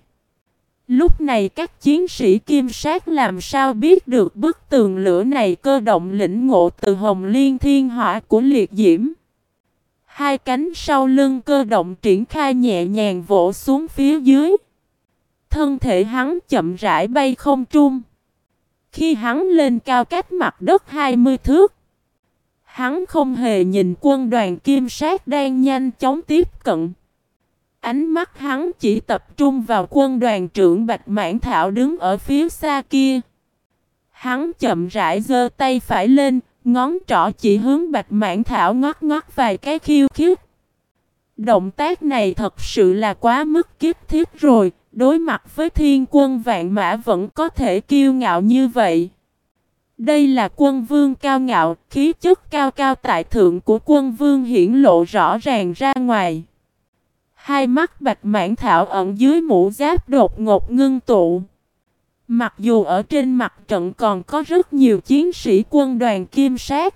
Lúc này các chiến sĩ kim sát làm sao biết được bức tường lửa này cơ động lĩnh ngộ từ hồng liên thiên hỏa của liệt diễm. Hai cánh sau lưng cơ động triển khai nhẹ nhàng vỗ xuống phía dưới. Thân thể hắn chậm rãi bay không trung. Khi hắn lên cao cách mặt đất 20 thước, hắn không hề nhìn quân đoàn kim sát đang nhanh chóng tiếp cận. Ánh mắt hắn chỉ tập trung vào quân đoàn trưởng Bạch Mãn Thảo đứng ở phía xa kia. Hắn chậm rãi giơ tay phải lên, ngón trỏ chỉ hướng Bạch Mãn Thảo ngót ngót vài cái khiêu khích. Động tác này thật sự là quá mức kiếp thiết rồi, đối mặt với thiên quân vạn mã vẫn có thể kiêu ngạo như vậy. Đây là quân vương cao ngạo, khí chất cao cao tại thượng của quân vương hiển lộ rõ ràng ra ngoài. Hai mắt bạch mãn thảo ẩn dưới mũ giáp đột ngột ngưng tụ. Mặc dù ở trên mặt trận còn có rất nhiều chiến sĩ quân đoàn kim sát.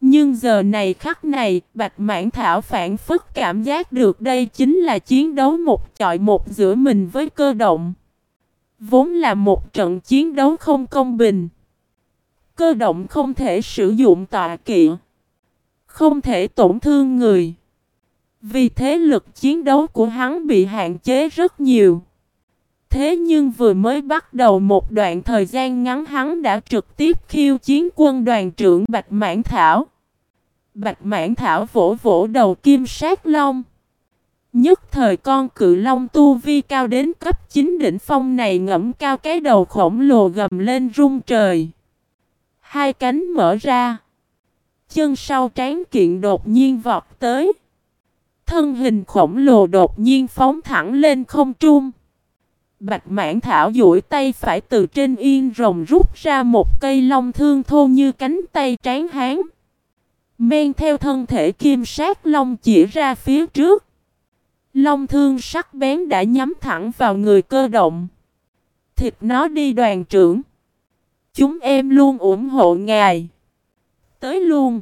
Nhưng giờ này khắc này, Bạch Mãn Thảo phản phức cảm giác được đây chính là chiến đấu một chọi một giữa mình với cơ động. Vốn là một trận chiến đấu không công bình. Cơ động không thể sử dụng tọa kỵ. Không thể tổn thương người. Vì thế lực chiến đấu của hắn bị hạn chế rất nhiều. Thế nhưng vừa mới bắt đầu một đoạn thời gian ngắn hắn đã trực tiếp khiêu chiến quân đoàn trưởng Bạch Mãn Thảo. Bạch Mãn Thảo vỗ vỗ đầu kim sát long. Nhất thời con cự long tu vi cao đến cấp 9 đỉnh phong này ngẫm cao cái đầu khổng lồ gầm lên rung trời. Hai cánh mở ra. Chân sau trán kiện đột nhiên vọt tới. Thân hình khổng lồ đột nhiên phóng thẳng lên không trung. Bạch mãn thảo duỗi tay phải từ trên yên rồng rút ra một cây long thương thô như cánh tay tráng hán. Men theo thân thể kim sát long chỉ ra phía trước. Long thương sắc bén đã nhắm thẳng vào người cơ động. Thịt nó đi đoàn trưởng. Chúng em luôn ủng hộ ngài. Tới luôn.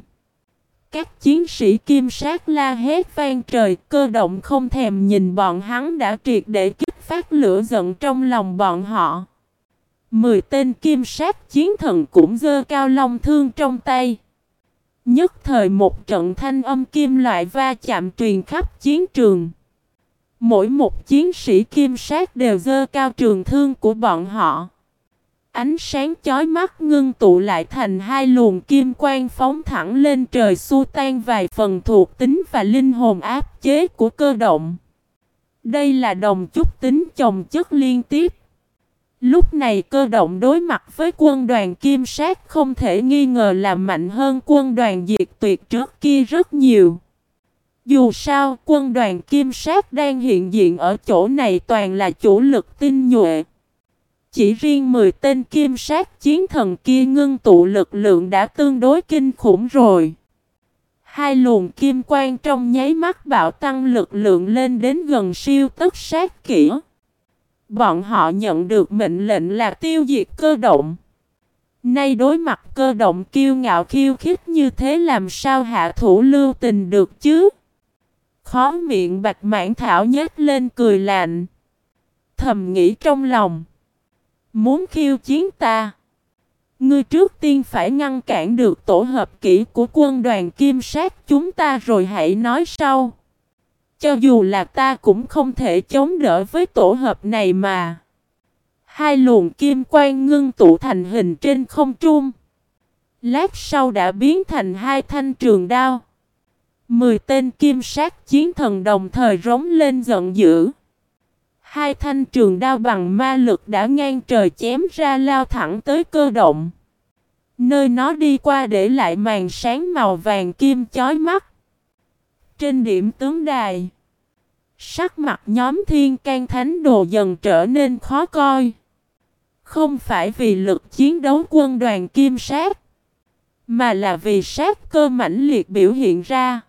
Các chiến sĩ kim sát la hét vang trời, cơ động không thèm nhìn bọn hắn đã triệt để kích phát lửa giận trong lòng bọn họ. Mười tên kim sát chiến thần cũng dơ cao long thương trong tay. Nhất thời một trận thanh âm kim loại va chạm truyền khắp chiến trường. Mỗi một chiến sĩ kim sát đều dơ cao trường thương của bọn họ. Ánh sáng chói mắt ngưng tụ lại thành hai luồng kim quang phóng thẳng lên trời xua tan vài phần thuộc tính và linh hồn áp chế của cơ động. Đây là đồng chút tính chồng chất liên tiếp. Lúc này cơ động đối mặt với quân đoàn kim sát không thể nghi ngờ là mạnh hơn quân đoàn diệt tuyệt trước kia rất nhiều. Dù sao, quân đoàn kim sát đang hiện diện ở chỗ này toàn là chủ lực tinh nhuệ. Chỉ riêng 10 tên kim sát chiến thần kia ngưng tụ lực lượng đã tương đối kinh khủng rồi. Hai luồng kim quang trong nháy mắt bạo tăng lực lượng lên đến gần siêu tất sát kỹ. Bọn họ nhận được mệnh lệnh là tiêu diệt cơ động. Nay đối mặt cơ động kiêu ngạo khiêu khích như thế làm sao hạ thủ lưu tình được chứ? Khó miệng bạch mãn thảo nhếch lên cười lạnh. Thầm nghĩ trong lòng. Muốn khiêu chiến ta. Ngươi trước tiên phải ngăn cản được tổ hợp kỹ của quân đoàn kim sát chúng ta rồi hãy nói sau. Cho dù là ta cũng không thể chống đỡ với tổ hợp này mà. Hai luồng kim quang ngưng tụ thành hình trên không trung. Lát sau đã biến thành hai thanh trường đao. Mười tên kim sát chiến thần đồng thời rống lên giận dữ. Hai thanh trường đao bằng ma lực đã ngang trời chém ra lao thẳng tới cơ động. Nơi nó đi qua để lại màn sáng màu vàng kim chói mắt. Trên điểm tướng đài, sắc mặt nhóm thiên can thánh đồ dần trở nên khó coi. Không phải vì lực chiến đấu quân đoàn kim sát, mà là vì sát cơ mãnh liệt biểu hiện ra.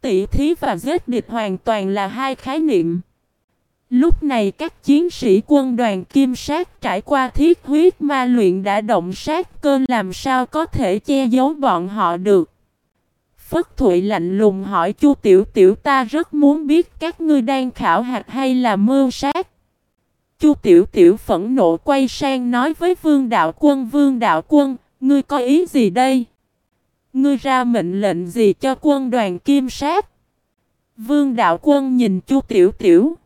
Tỷ thí và giết địch hoàn toàn là hai khái niệm. Lúc này các chiến sĩ quân đoàn kim sát trải qua thiết huyết ma luyện đã động sát cơ làm sao có thể che giấu bọn họ được. Phất Thụy lạnh lùng hỏi Chu Tiểu Tiểu ta rất muốn biết các ngươi đang khảo hạt hay là mưu sát. Chu Tiểu Tiểu phẫn nộ quay sang nói với Vương Đạo Quân Vương Đạo Quân, ngươi có ý gì đây? Ngươi ra mệnh lệnh gì cho quân đoàn kim sát? Vương Đạo Quân nhìn Chu Tiểu Tiểu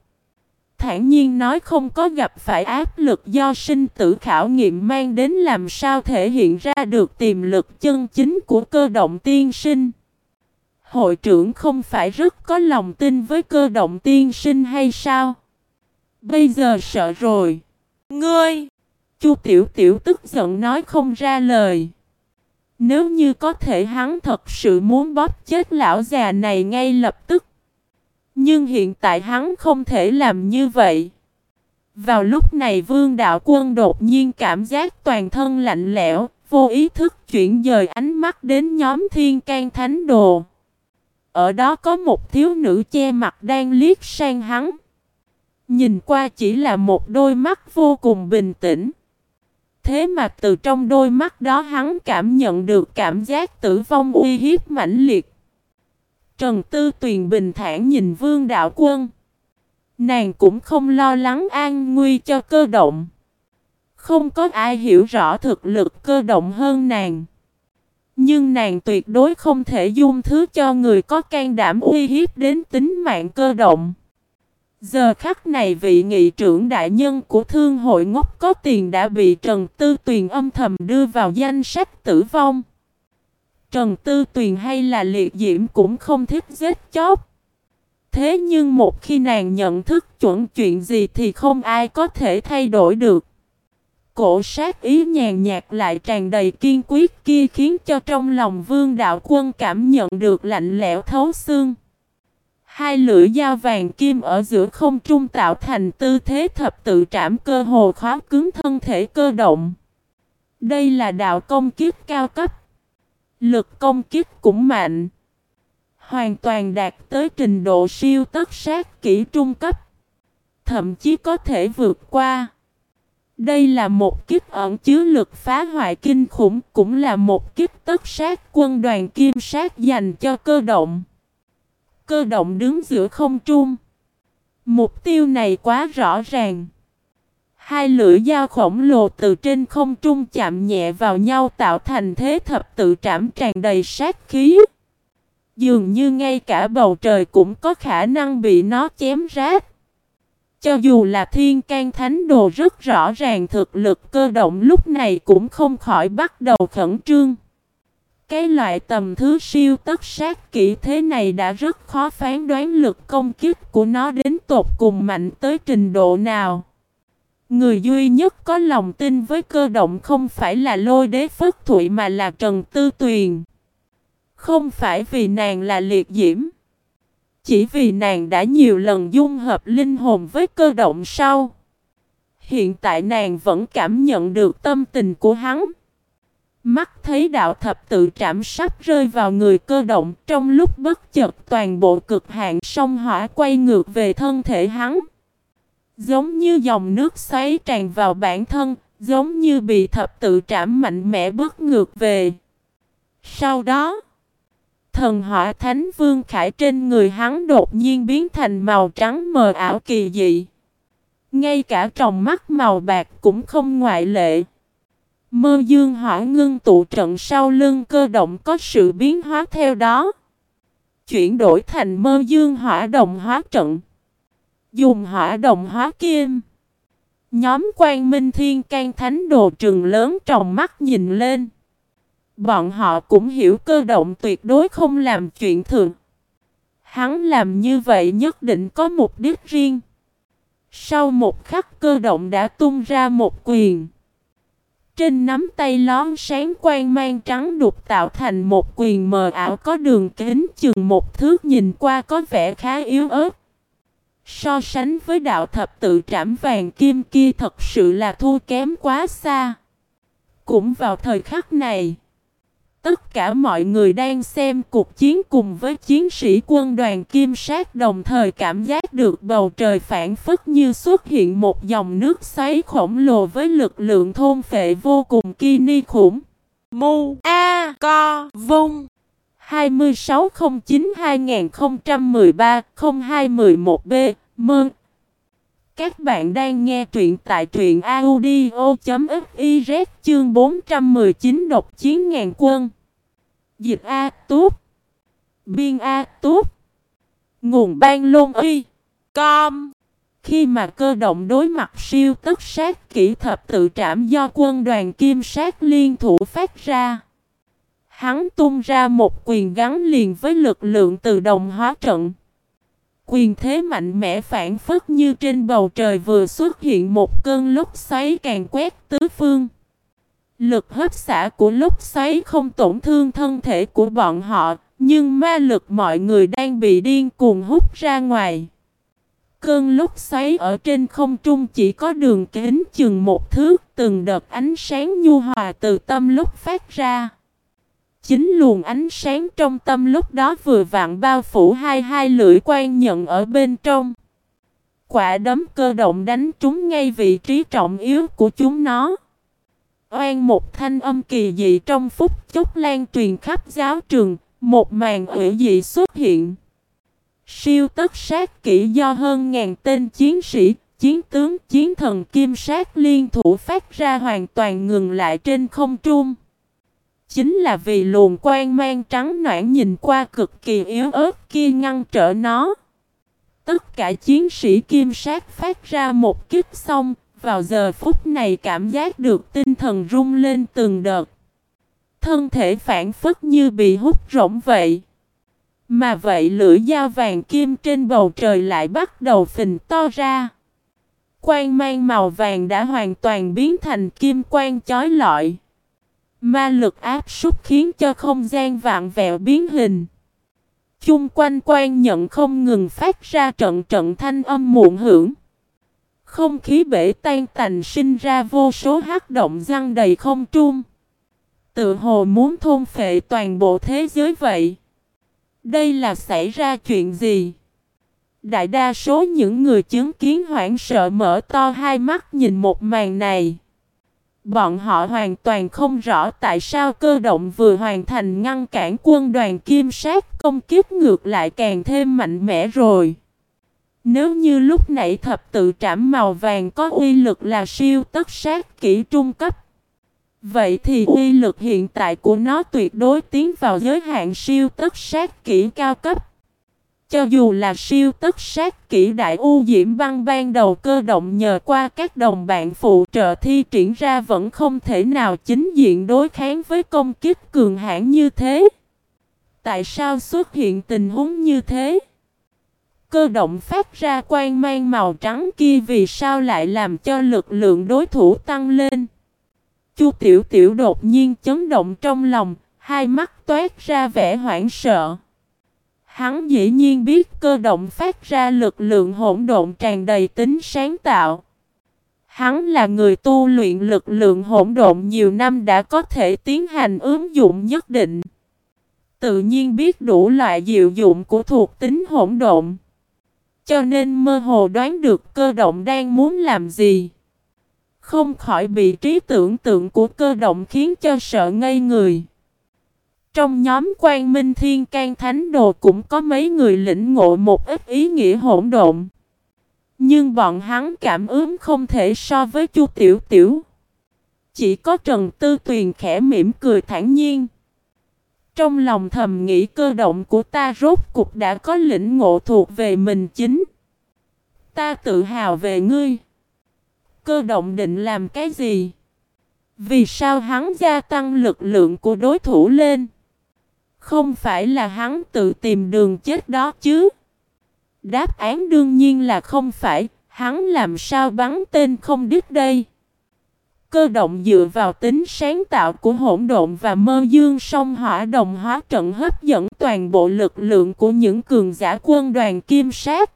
thản nhiên nói không có gặp phải áp lực do sinh tử khảo nghiệm mang đến làm sao thể hiện ra được tiềm lực chân chính của cơ động tiên sinh. Hội trưởng không phải rất có lòng tin với cơ động tiên sinh hay sao? Bây giờ sợ rồi. Ngươi! Chu Tiểu Tiểu tức giận nói không ra lời. Nếu như có thể hắn thật sự muốn bóp chết lão già này ngay lập tức. Nhưng hiện tại hắn không thể làm như vậy. Vào lúc này vương đạo quân đột nhiên cảm giác toàn thân lạnh lẽo, vô ý thức chuyển dời ánh mắt đến nhóm thiên can thánh đồ. Ở đó có một thiếu nữ che mặt đang liếc sang hắn. Nhìn qua chỉ là một đôi mắt vô cùng bình tĩnh. Thế mà từ trong đôi mắt đó hắn cảm nhận được cảm giác tử vong uy hiếp mãnh liệt. Trần Tư Tuyền bình thản nhìn Vương Đạo Quân. Nàng cũng không lo lắng an nguy cho cơ động. Không có ai hiểu rõ thực lực cơ động hơn nàng. Nhưng nàng tuyệt đối không thể dung thứ cho người có can đảm uy hiếp đến tính mạng cơ động. Giờ khắc này vị nghị trưởng đại nhân của thương hội ngốc có tiền đã bị Trần Tư Tuyền âm thầm đưa vào danh sách tử vong. Trần Tư Tuyền hay là liệt diễm cũng không thích giết chóc. Thế nhưng một khi nàng nhận thức chuẩn chuyện gì thì không ai có thể thay đổi được. Cổ sát ý nhàn nhạt lại tràn đầy kiên quyết kia khiến cho trong lòng vương đạo quân cảm nhận được lạnh lẽo thấu xương. Hai lưỡi dao vàng kim ở giữa không trung tạo thành tư thế thập tự trảm cơ hồ khóa cứng thân thể cơ động. Đây là đạo công kiếp cao cấp. Lực công kiếp cũng mạnh. Hoàn toàn đạt tới trình độ siêu tất sát kỹ trung cấp. Thậm chí có thể vượt qua. Đây là một kiếp ẩn chứa lực phá hoại kinh khủng, cũng là một kiếp tất sát quân đoàn kim sát dành cho cơ động. Cơ động đứng giữa không trung. Mục tiêu này quá rõ ràng. Hai lưỡi dao khổng lồ từ trên không trung chạm nhẹ vào nhau tạo thành thế thập tự trảm tràn đầy sát khí. Dường như ngay cả bầu trời cũng có khả năng bị nó chém rát. Cho dù là thiên can thánh đồ rất rõ ràng thực lực cơ động lúc này cũng không khỏi bắt đầu khẩn trương. Cái loại tầm thứ siêu tất sát kỹ thế này đã rất khó phán đoán lực công kích của nó đến tột cùng mạnh tới trình độ nào. Người duy nhất có lòng tin với cơ động không phải là lôi đế phất thụy mà là Trần Tư Tuyền. Không phải vì nàng là liệt diễm. Chỉ vì nàng đã nhiều lần dung hợp linh hồn với cơ động sau. Hiện tại nàng vẫn cảm nhận được tâm tình của hắn. Mắt thấy đạo thập tự trảm sắp rơi vào người cơ động, trong lúc bất chợt toàn bộ cực hạn sông hỏa quay ngược về thân thể hắn. Giống như dòng nước xoáy tràn vào bản thân, giống như bị thập tự trảm mạnh mẽ bước ngược về. Sau đó, thần hỏa thánh vương khải trên người hắn đột nhiên biến thành màu trắng mờ ảo kỳ dị. Ngay cả tròng mắt màu bạc cũng không ngoại lệ. Mơ dương hỏa ngưng tụ trận sau lưng cơ động có sự biến hóa theo đó. Chuyển đổi thành mơ dương hỏa đồng hóa trận. Dùng hỏa đồng hóa kim. Nhóm quan minh thiên can thánh đồ trường lớn tròng mắt nhìn lên. Bọn họ cũng hiểu cơ động tuyệt đối không làm chuyện thường. Hắn làm như vậy nhất định có mục đích riêng. Sau một khắc cơ động đã tung ra một quyền. Trên nắm tay lón sáng quang mang trắng đục tạo thành một quyền mờ ảo có đường kính chừng một thước nhìn qua có vẻ khá yếu ớt. So sánh với đạo thập tự trảm vàng kim kia thật sự là thua kém quá xa. Cũng vào thời khắc này, tất cả mọi người đang xem cuộc chiến cùng với chiến sĩ quân đoàn kim sát đồng thời cảm giác được bầu trời phản phất như xuất hiện một dòng nước xoáy khổng lồ với lực lượng thôn phệ vô cùng kỳ ni khủng. Mu A Co Vung 2609-2013-0211B Mơn. Các bạn đang nghe truyện tại truyện audio.fiz chương 419 độc chiến ngàn quân. Dịch A Túp. Biên A Túp. Nguồn ban lôn y. Com. Khi mà cơ động đối mặt siêu tất sát kỹ thập tự trảm do quân đoàn kim sát liên thủ phát ra. Hắn tung ra một quyền gắn liền với lực lượng từ đồng hóa trận. Quyền thế mạnh mẽ phản phất như trên bầu trời vừa xuất hiện một cơn lốc xoáy càng quét tứ phương. Lực hấp xả của lốc xoáy không tổn thương thân thể của bọn họ, nhưng ma lực mọi người đang bị điên cuồng hút ra ngoài. Cơn lốc xoáy ở trên không trung chỉ có đường kính chừng một thước, từng đợt ánh sáng nhu hòa từ tâm lúc phát ra. Chính luồng ánh sáng trong tâm lúc đó vừa vặn bao phủ hai hai lưỡi quan nhận ở bên trong. Quả đấm cơ động đánh chúng ngay vị trí trọng yếu của chúng nó. Oan một thanh âm kỳ dị trong phút chốc lan truyền khắp giáo trường, một màn ủy dị xuất hiện. Siêu tất sát kỹ do hơn ngàn tên chiến sĩ, chiến tướng, chiến thần kim sát liên thủ phát ra hoàn toàn ngừng lại trên không trung. Chính là vì luồng quang mang trắng noãn nhìn qua cực kỳ yếu ớt kia ngăn trở nó. Tất cả chiến sĩ kim sát phát ra một kích xong, vào giờ phút này cảm giác được tinh thần rung lên từng đợt. Thân thể phản phất như bị hút rỗng vậy. Mà vậy lưỡi dao vàng kim trên bầu trời lại bắt đầu phình to ra. Quang mang màu vàng đã hoàn toàn biến thành kim quang chói lọi. Ma lực áp súc khiến cho không gian vạn vẹo biến hình. Chung quanh quan nhận không ngừng phát ra trận trận thanh âm muộn hưởng. Không khí bể tan tành sinh ra vô số hắc động răng đầy không trung. Tự hồ muốn thôn phệ toàn bộ thế giới vậy. Đây là xảy ra chuyện gì? Đại đa số những người chứng kiến hoảng sợ mở to hai mắt nhìn một màn này. Bọn họ hoàn toàn không rõ tại sao cơ động vừa hoàn thành ngăn cản quân đoàn kim sát công kiếp ngược lại càng thêm mạnh mẽ rồi. Nếu như lúc nãy thập tự trảm màu vàng có uy lực là siêu tất sát kỹ trung cấp. Vậy thì uy lực hiện tại của nó tuyệt đối tiến vào giới hạn siêu tất sát kỹ cao cấp. Cho dù là siêu tất sát kỹ đại u diễm băng ban đầu cơ động nhờ qua các đồng bạn phụ trợ thi triển ra vẫn không thể nào chính diện đối kháng với công kích cường hãn như thế. Tại sao xuất hiện tình huống như thế? Cơ động phát ra quang mang màu trắng kia vì sao lại làm cho lực lượng đối thủ tăng lên? Chu Tiểu Tiểu đột nhiên chấn động trong lòng, hai mắt toát ra vẻ hoảng sợ. Hắn dĩ nhiên biết cơ động phát ra lực lượng hỗn độn tràn đầy tính sáng tạo. Hắn là người tu luyện lực lượng hỗn độn nhiều năm đã có thể tiến hành ứng dụng nhất định. Tự nhiên biết đủ loại diệu dụng của thuộc tính hỗn độn. Cho nên mơ hồ đoán được cơ động đang muốn làm gì. Không khỏi bị trí tưởng tượng của cơ động khiến cho sợ ngây người. Trong nhóm quan minh thiên can thánh đồ cũng có mấy người lĩnh ngộ một ít ý nghĩa hỗn độn. Nhưng bọn hắn cảm ứng không thể so với chu tiểu tiểu. Chỉ có Trần Tư Tuyền khẽ mỉm cười thản nhiên. Trong lòng thầm nghĩ cơ động của ta rốt cục đã có lĩnh ngộ thuộc về mình chính. Ta tự hào về ngươi. Cơ động định làm cái gì? Vì sao hắn gia tăng lực lượng của đối thủ lên? Không phải là hắn tự tìm đường chết đó chứ? Đáp án đương nhiên là không phải, hắn làm sao bắn tên không đứt đây? Cơ động dựa vào tính sáng tạo của hỗn độn và mơ dương song hỏa đồng hóa trận hấp dẫn toàn bộ lực lượng của những cường giả quân đoàn kim sát.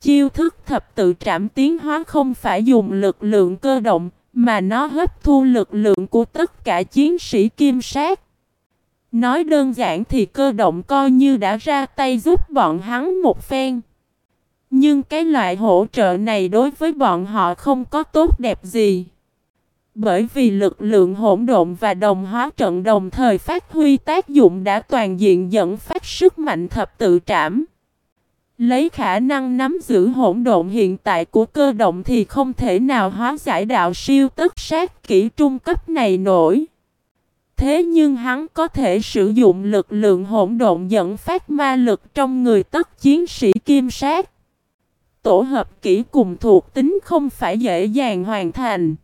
Chiêu thức thập tự trảm tiến hóa không phải dùng lực lượng cơ động, mà nó hấp thu lực lượng của tất cả chiến sĩ kim sát. Nói đơn giản thì cơ động coi như đã ra tay giúp bọn hắn một phen. Nhưng cái loại hỗ trợ này đối với bọn họ không có tốt đẹp gì. Bởi vì lực lượng hỗn độn và đồng hóa trận đồng thời phát huy tác dụng đã toàn diện dẫn phát sức mạnh thập tự trảm. Lấy khả năng nắm giữ hỗn độn hiện tại của cơ động thì không thể nào hóa giải đạo siêu tất sát kỹ trung cấp này nổi. Thế nhưng hắn có thể sử dụng lực lượng hỗn độn dẫn phát ma lực trong người tất chiến sĩ kim sát. Tổ hợp kỹ cùng thuộc tính không phải dễ dàng hoàn thành.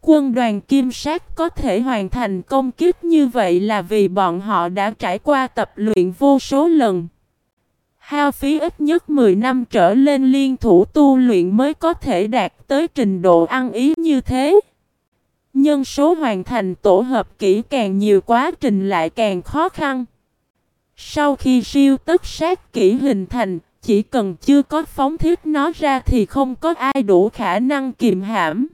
Quân đoàn kim sát có thể hoàn thành công kích như vậy là vì bọn họ đã trải qua tập luyện vô số lần. Hao phí ít nhất 10 năm trở lên liên thủ tu luyện mới có thể đạt tới trình độ ăn ý như thế. Nhân số hoàn thành tổ hợp kỹ càng nhiều quá trình lại càng khó khăn. Sau khi siêu tất sát kỹ hình thành, chỉ cần chưa có phóng thiết nó ra thì không có ai đủ khả năng kiềm hãm.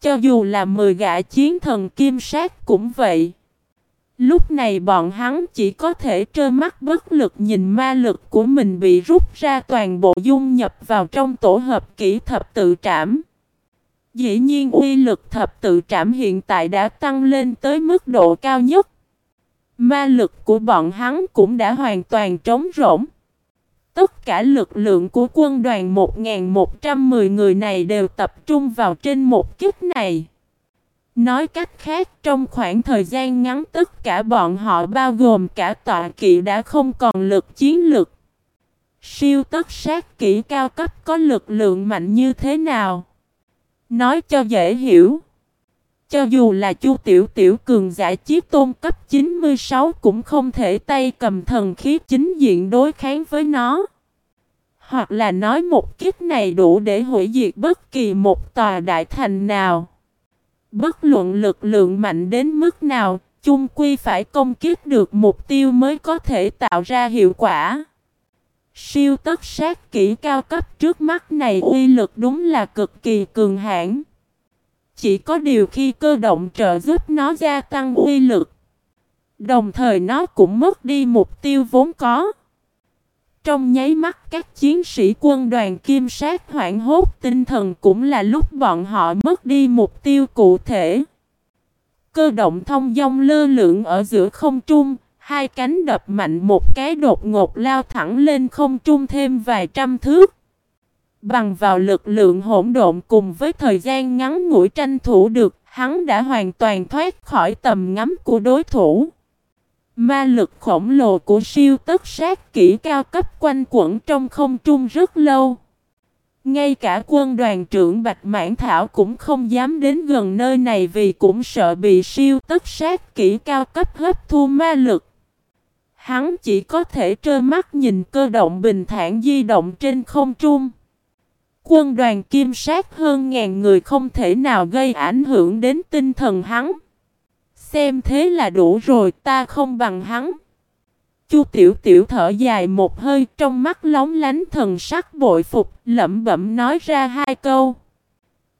Cho dù là 10 gã chiến thần kim sát cũng vậy. Lúc này bọn hắn chỉ có thể trơ mắt bất lực nhìn ma lực của mình bị rút ra toàn bộ dung nhập vào trong tổ hợp kỹ thập tự trảm. Dĩ nhiên uy lực thập tự trảm hiện tại đã tăng lên tới mức độ cao nhất. Ma lực của bọn hắn cũng đã hoàn toàn trống rỗng. Tất cả lực lượng của quân đoàn 1110 người này đều tập trung vào trên một kiếp này. Nói cách khác, trong khoảng thời gian ngắn tất cả bọn họ bao gồm cả tọa kỵ đã không còn lực chiến lực. Siêu tất sát kỹ cao cấp có lực lượng mạnh như thế nào? Nói cho dễ hiểu. Cho dù là chu tiểu tiểu cường giả chiếc tôn cấp 96 cũng không thể tay cầm thần khí chính diện đối kháng với nó. Hoặc là nói một kiếp này đủ để hủy diệt bất kỳ một tòa đại thành nào. Bất luận lực lượng mạnh đến mức nào, chung quy phải công kiếp được mục tiêu mới có thể tạo ra hiệu quả. Siêu tất sát kỹ cao cấp trước mắt này uy lực đúng là cực kỳ cường hãn. Chỉ có điều khi cơ động trợ giúp nó gia tăng uy lực. Đồng thời nó cũng mất đi mục tiêu vốn có. Trong nháy mắt các chiến sĩ quân đoàn kim sát hoảng hốt tinh thần cũng là lúc bọn họ mất đi mục tiêu cụ thể. Cơ động thông dong lơ lửng ở giữa không trung, hai cánh đập mạnh một cái đột ngột lao thẳng lên không trung thêm vài trăm thước. Bằng vào lực lượng hỗn độn cùng với thời gian ngắn ngủi tranh thủ được, hắn đã hoàn toàn thoát khỏi tầm ngắm của đối thủ. Ma lực khổng lồ của siêu tất sát kỹ cao cấp quanh quẩn trong không trung rất lâu. Ngay cả quân đoàn trưởng Bạch Mãn Thảo cũng không dám đến gần nơi này vì cũng sợ bị siêu tất sát kỹ cao cấp hấp thu ma lực. Hắn chỉ có thể trơ mắt nhìn cơ động bình thản di động trên không trung. Quân đoàn kim sát hơn ngàn người không thể nào gây ảnh hưởng đến tinh thần hắn. Xem thế là đủ rồi, ta không bằng hắn. Chu tiểu tiểu thở dài một hơi, trong mắt lóng lánh thần sắc bội phục, lẩm bẩm nói ra hai câu.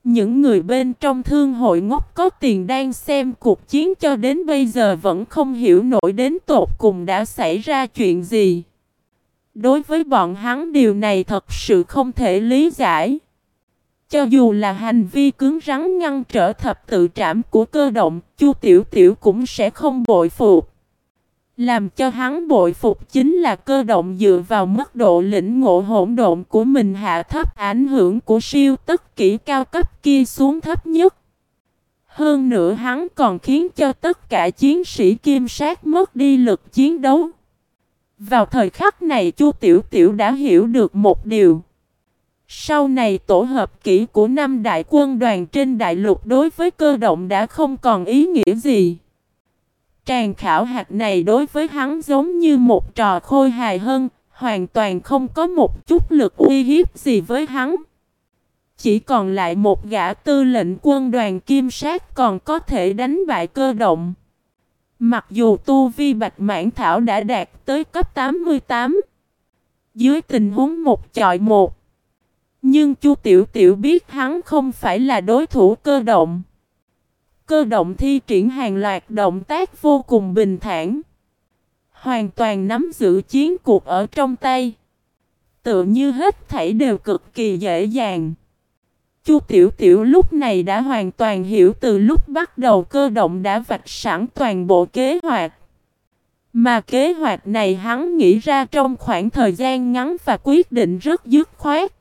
Những người bên trong thương hội ngốc có tiền đang xem cuộc chiến cho đến bây giờ vẫn không hiểu nổi đến tột cùng đã xảy ra chuyện gì. Đối với bọn hắn điều này thật sự không thể lý giải. Cho dù là hành vi cứng rắn ngăn trở thập tự trảm của cơ động, Chu Tiểu Tiểu cũng sẽ không bội phục. Làm cho hắn bội phục chính là cơ động dựa vào mức độ lĩnh ngộ hỗn độn của mình hạ thấp ảnh hưởng của siêu tất kỹ cao cấp kia xuống thấp nhất. Hơn nữa hắn còn khiến cho tất cả chiến sĩ kim sát mất đi lực chiến đấu. Vào thời khắc này Chu Tiểu Tiểu đã hiểu được một điều. Sau này tổ hợp kỹ của năm đại quân đoàn trên đại lục đối với cơ động đã không còn ý nghĩa gì. Tràng khảo hạt này đối với hắn giống như một trò khôi hài hơn, hoàn toàn không có một chút lực uy hiếp gì với hắn. Chỉ còn lại một gã tư lệnh quân đoàn kim sát còn có thể đánh bại cơ động. Mặc dù tu vi bạch mãn thảo đã đạt tới cấp 88. Dưới tình huống một chọi một. Nhưng Chu Tiểu Tiểu biết hắn không phải là đối thủ cơ động. Cơ động thi triển hàng loạt động tác vô cùng bình thản. Hoàn toàn nắm giữ chiến cuộc ở trong tay. Tựa như hết thảy đều cực kỳ dễ dàng. Chu Tiểu Tiểu lúc này đã hoàn toàn hiểu từ lúc bắt đầu cơ động đã vạch sẵn toàn bộ kế hoạch. Mà kế hoạch này hắn nghĩ ra trong khoảng thời gian ngắn và quyết định rất dứt khoát.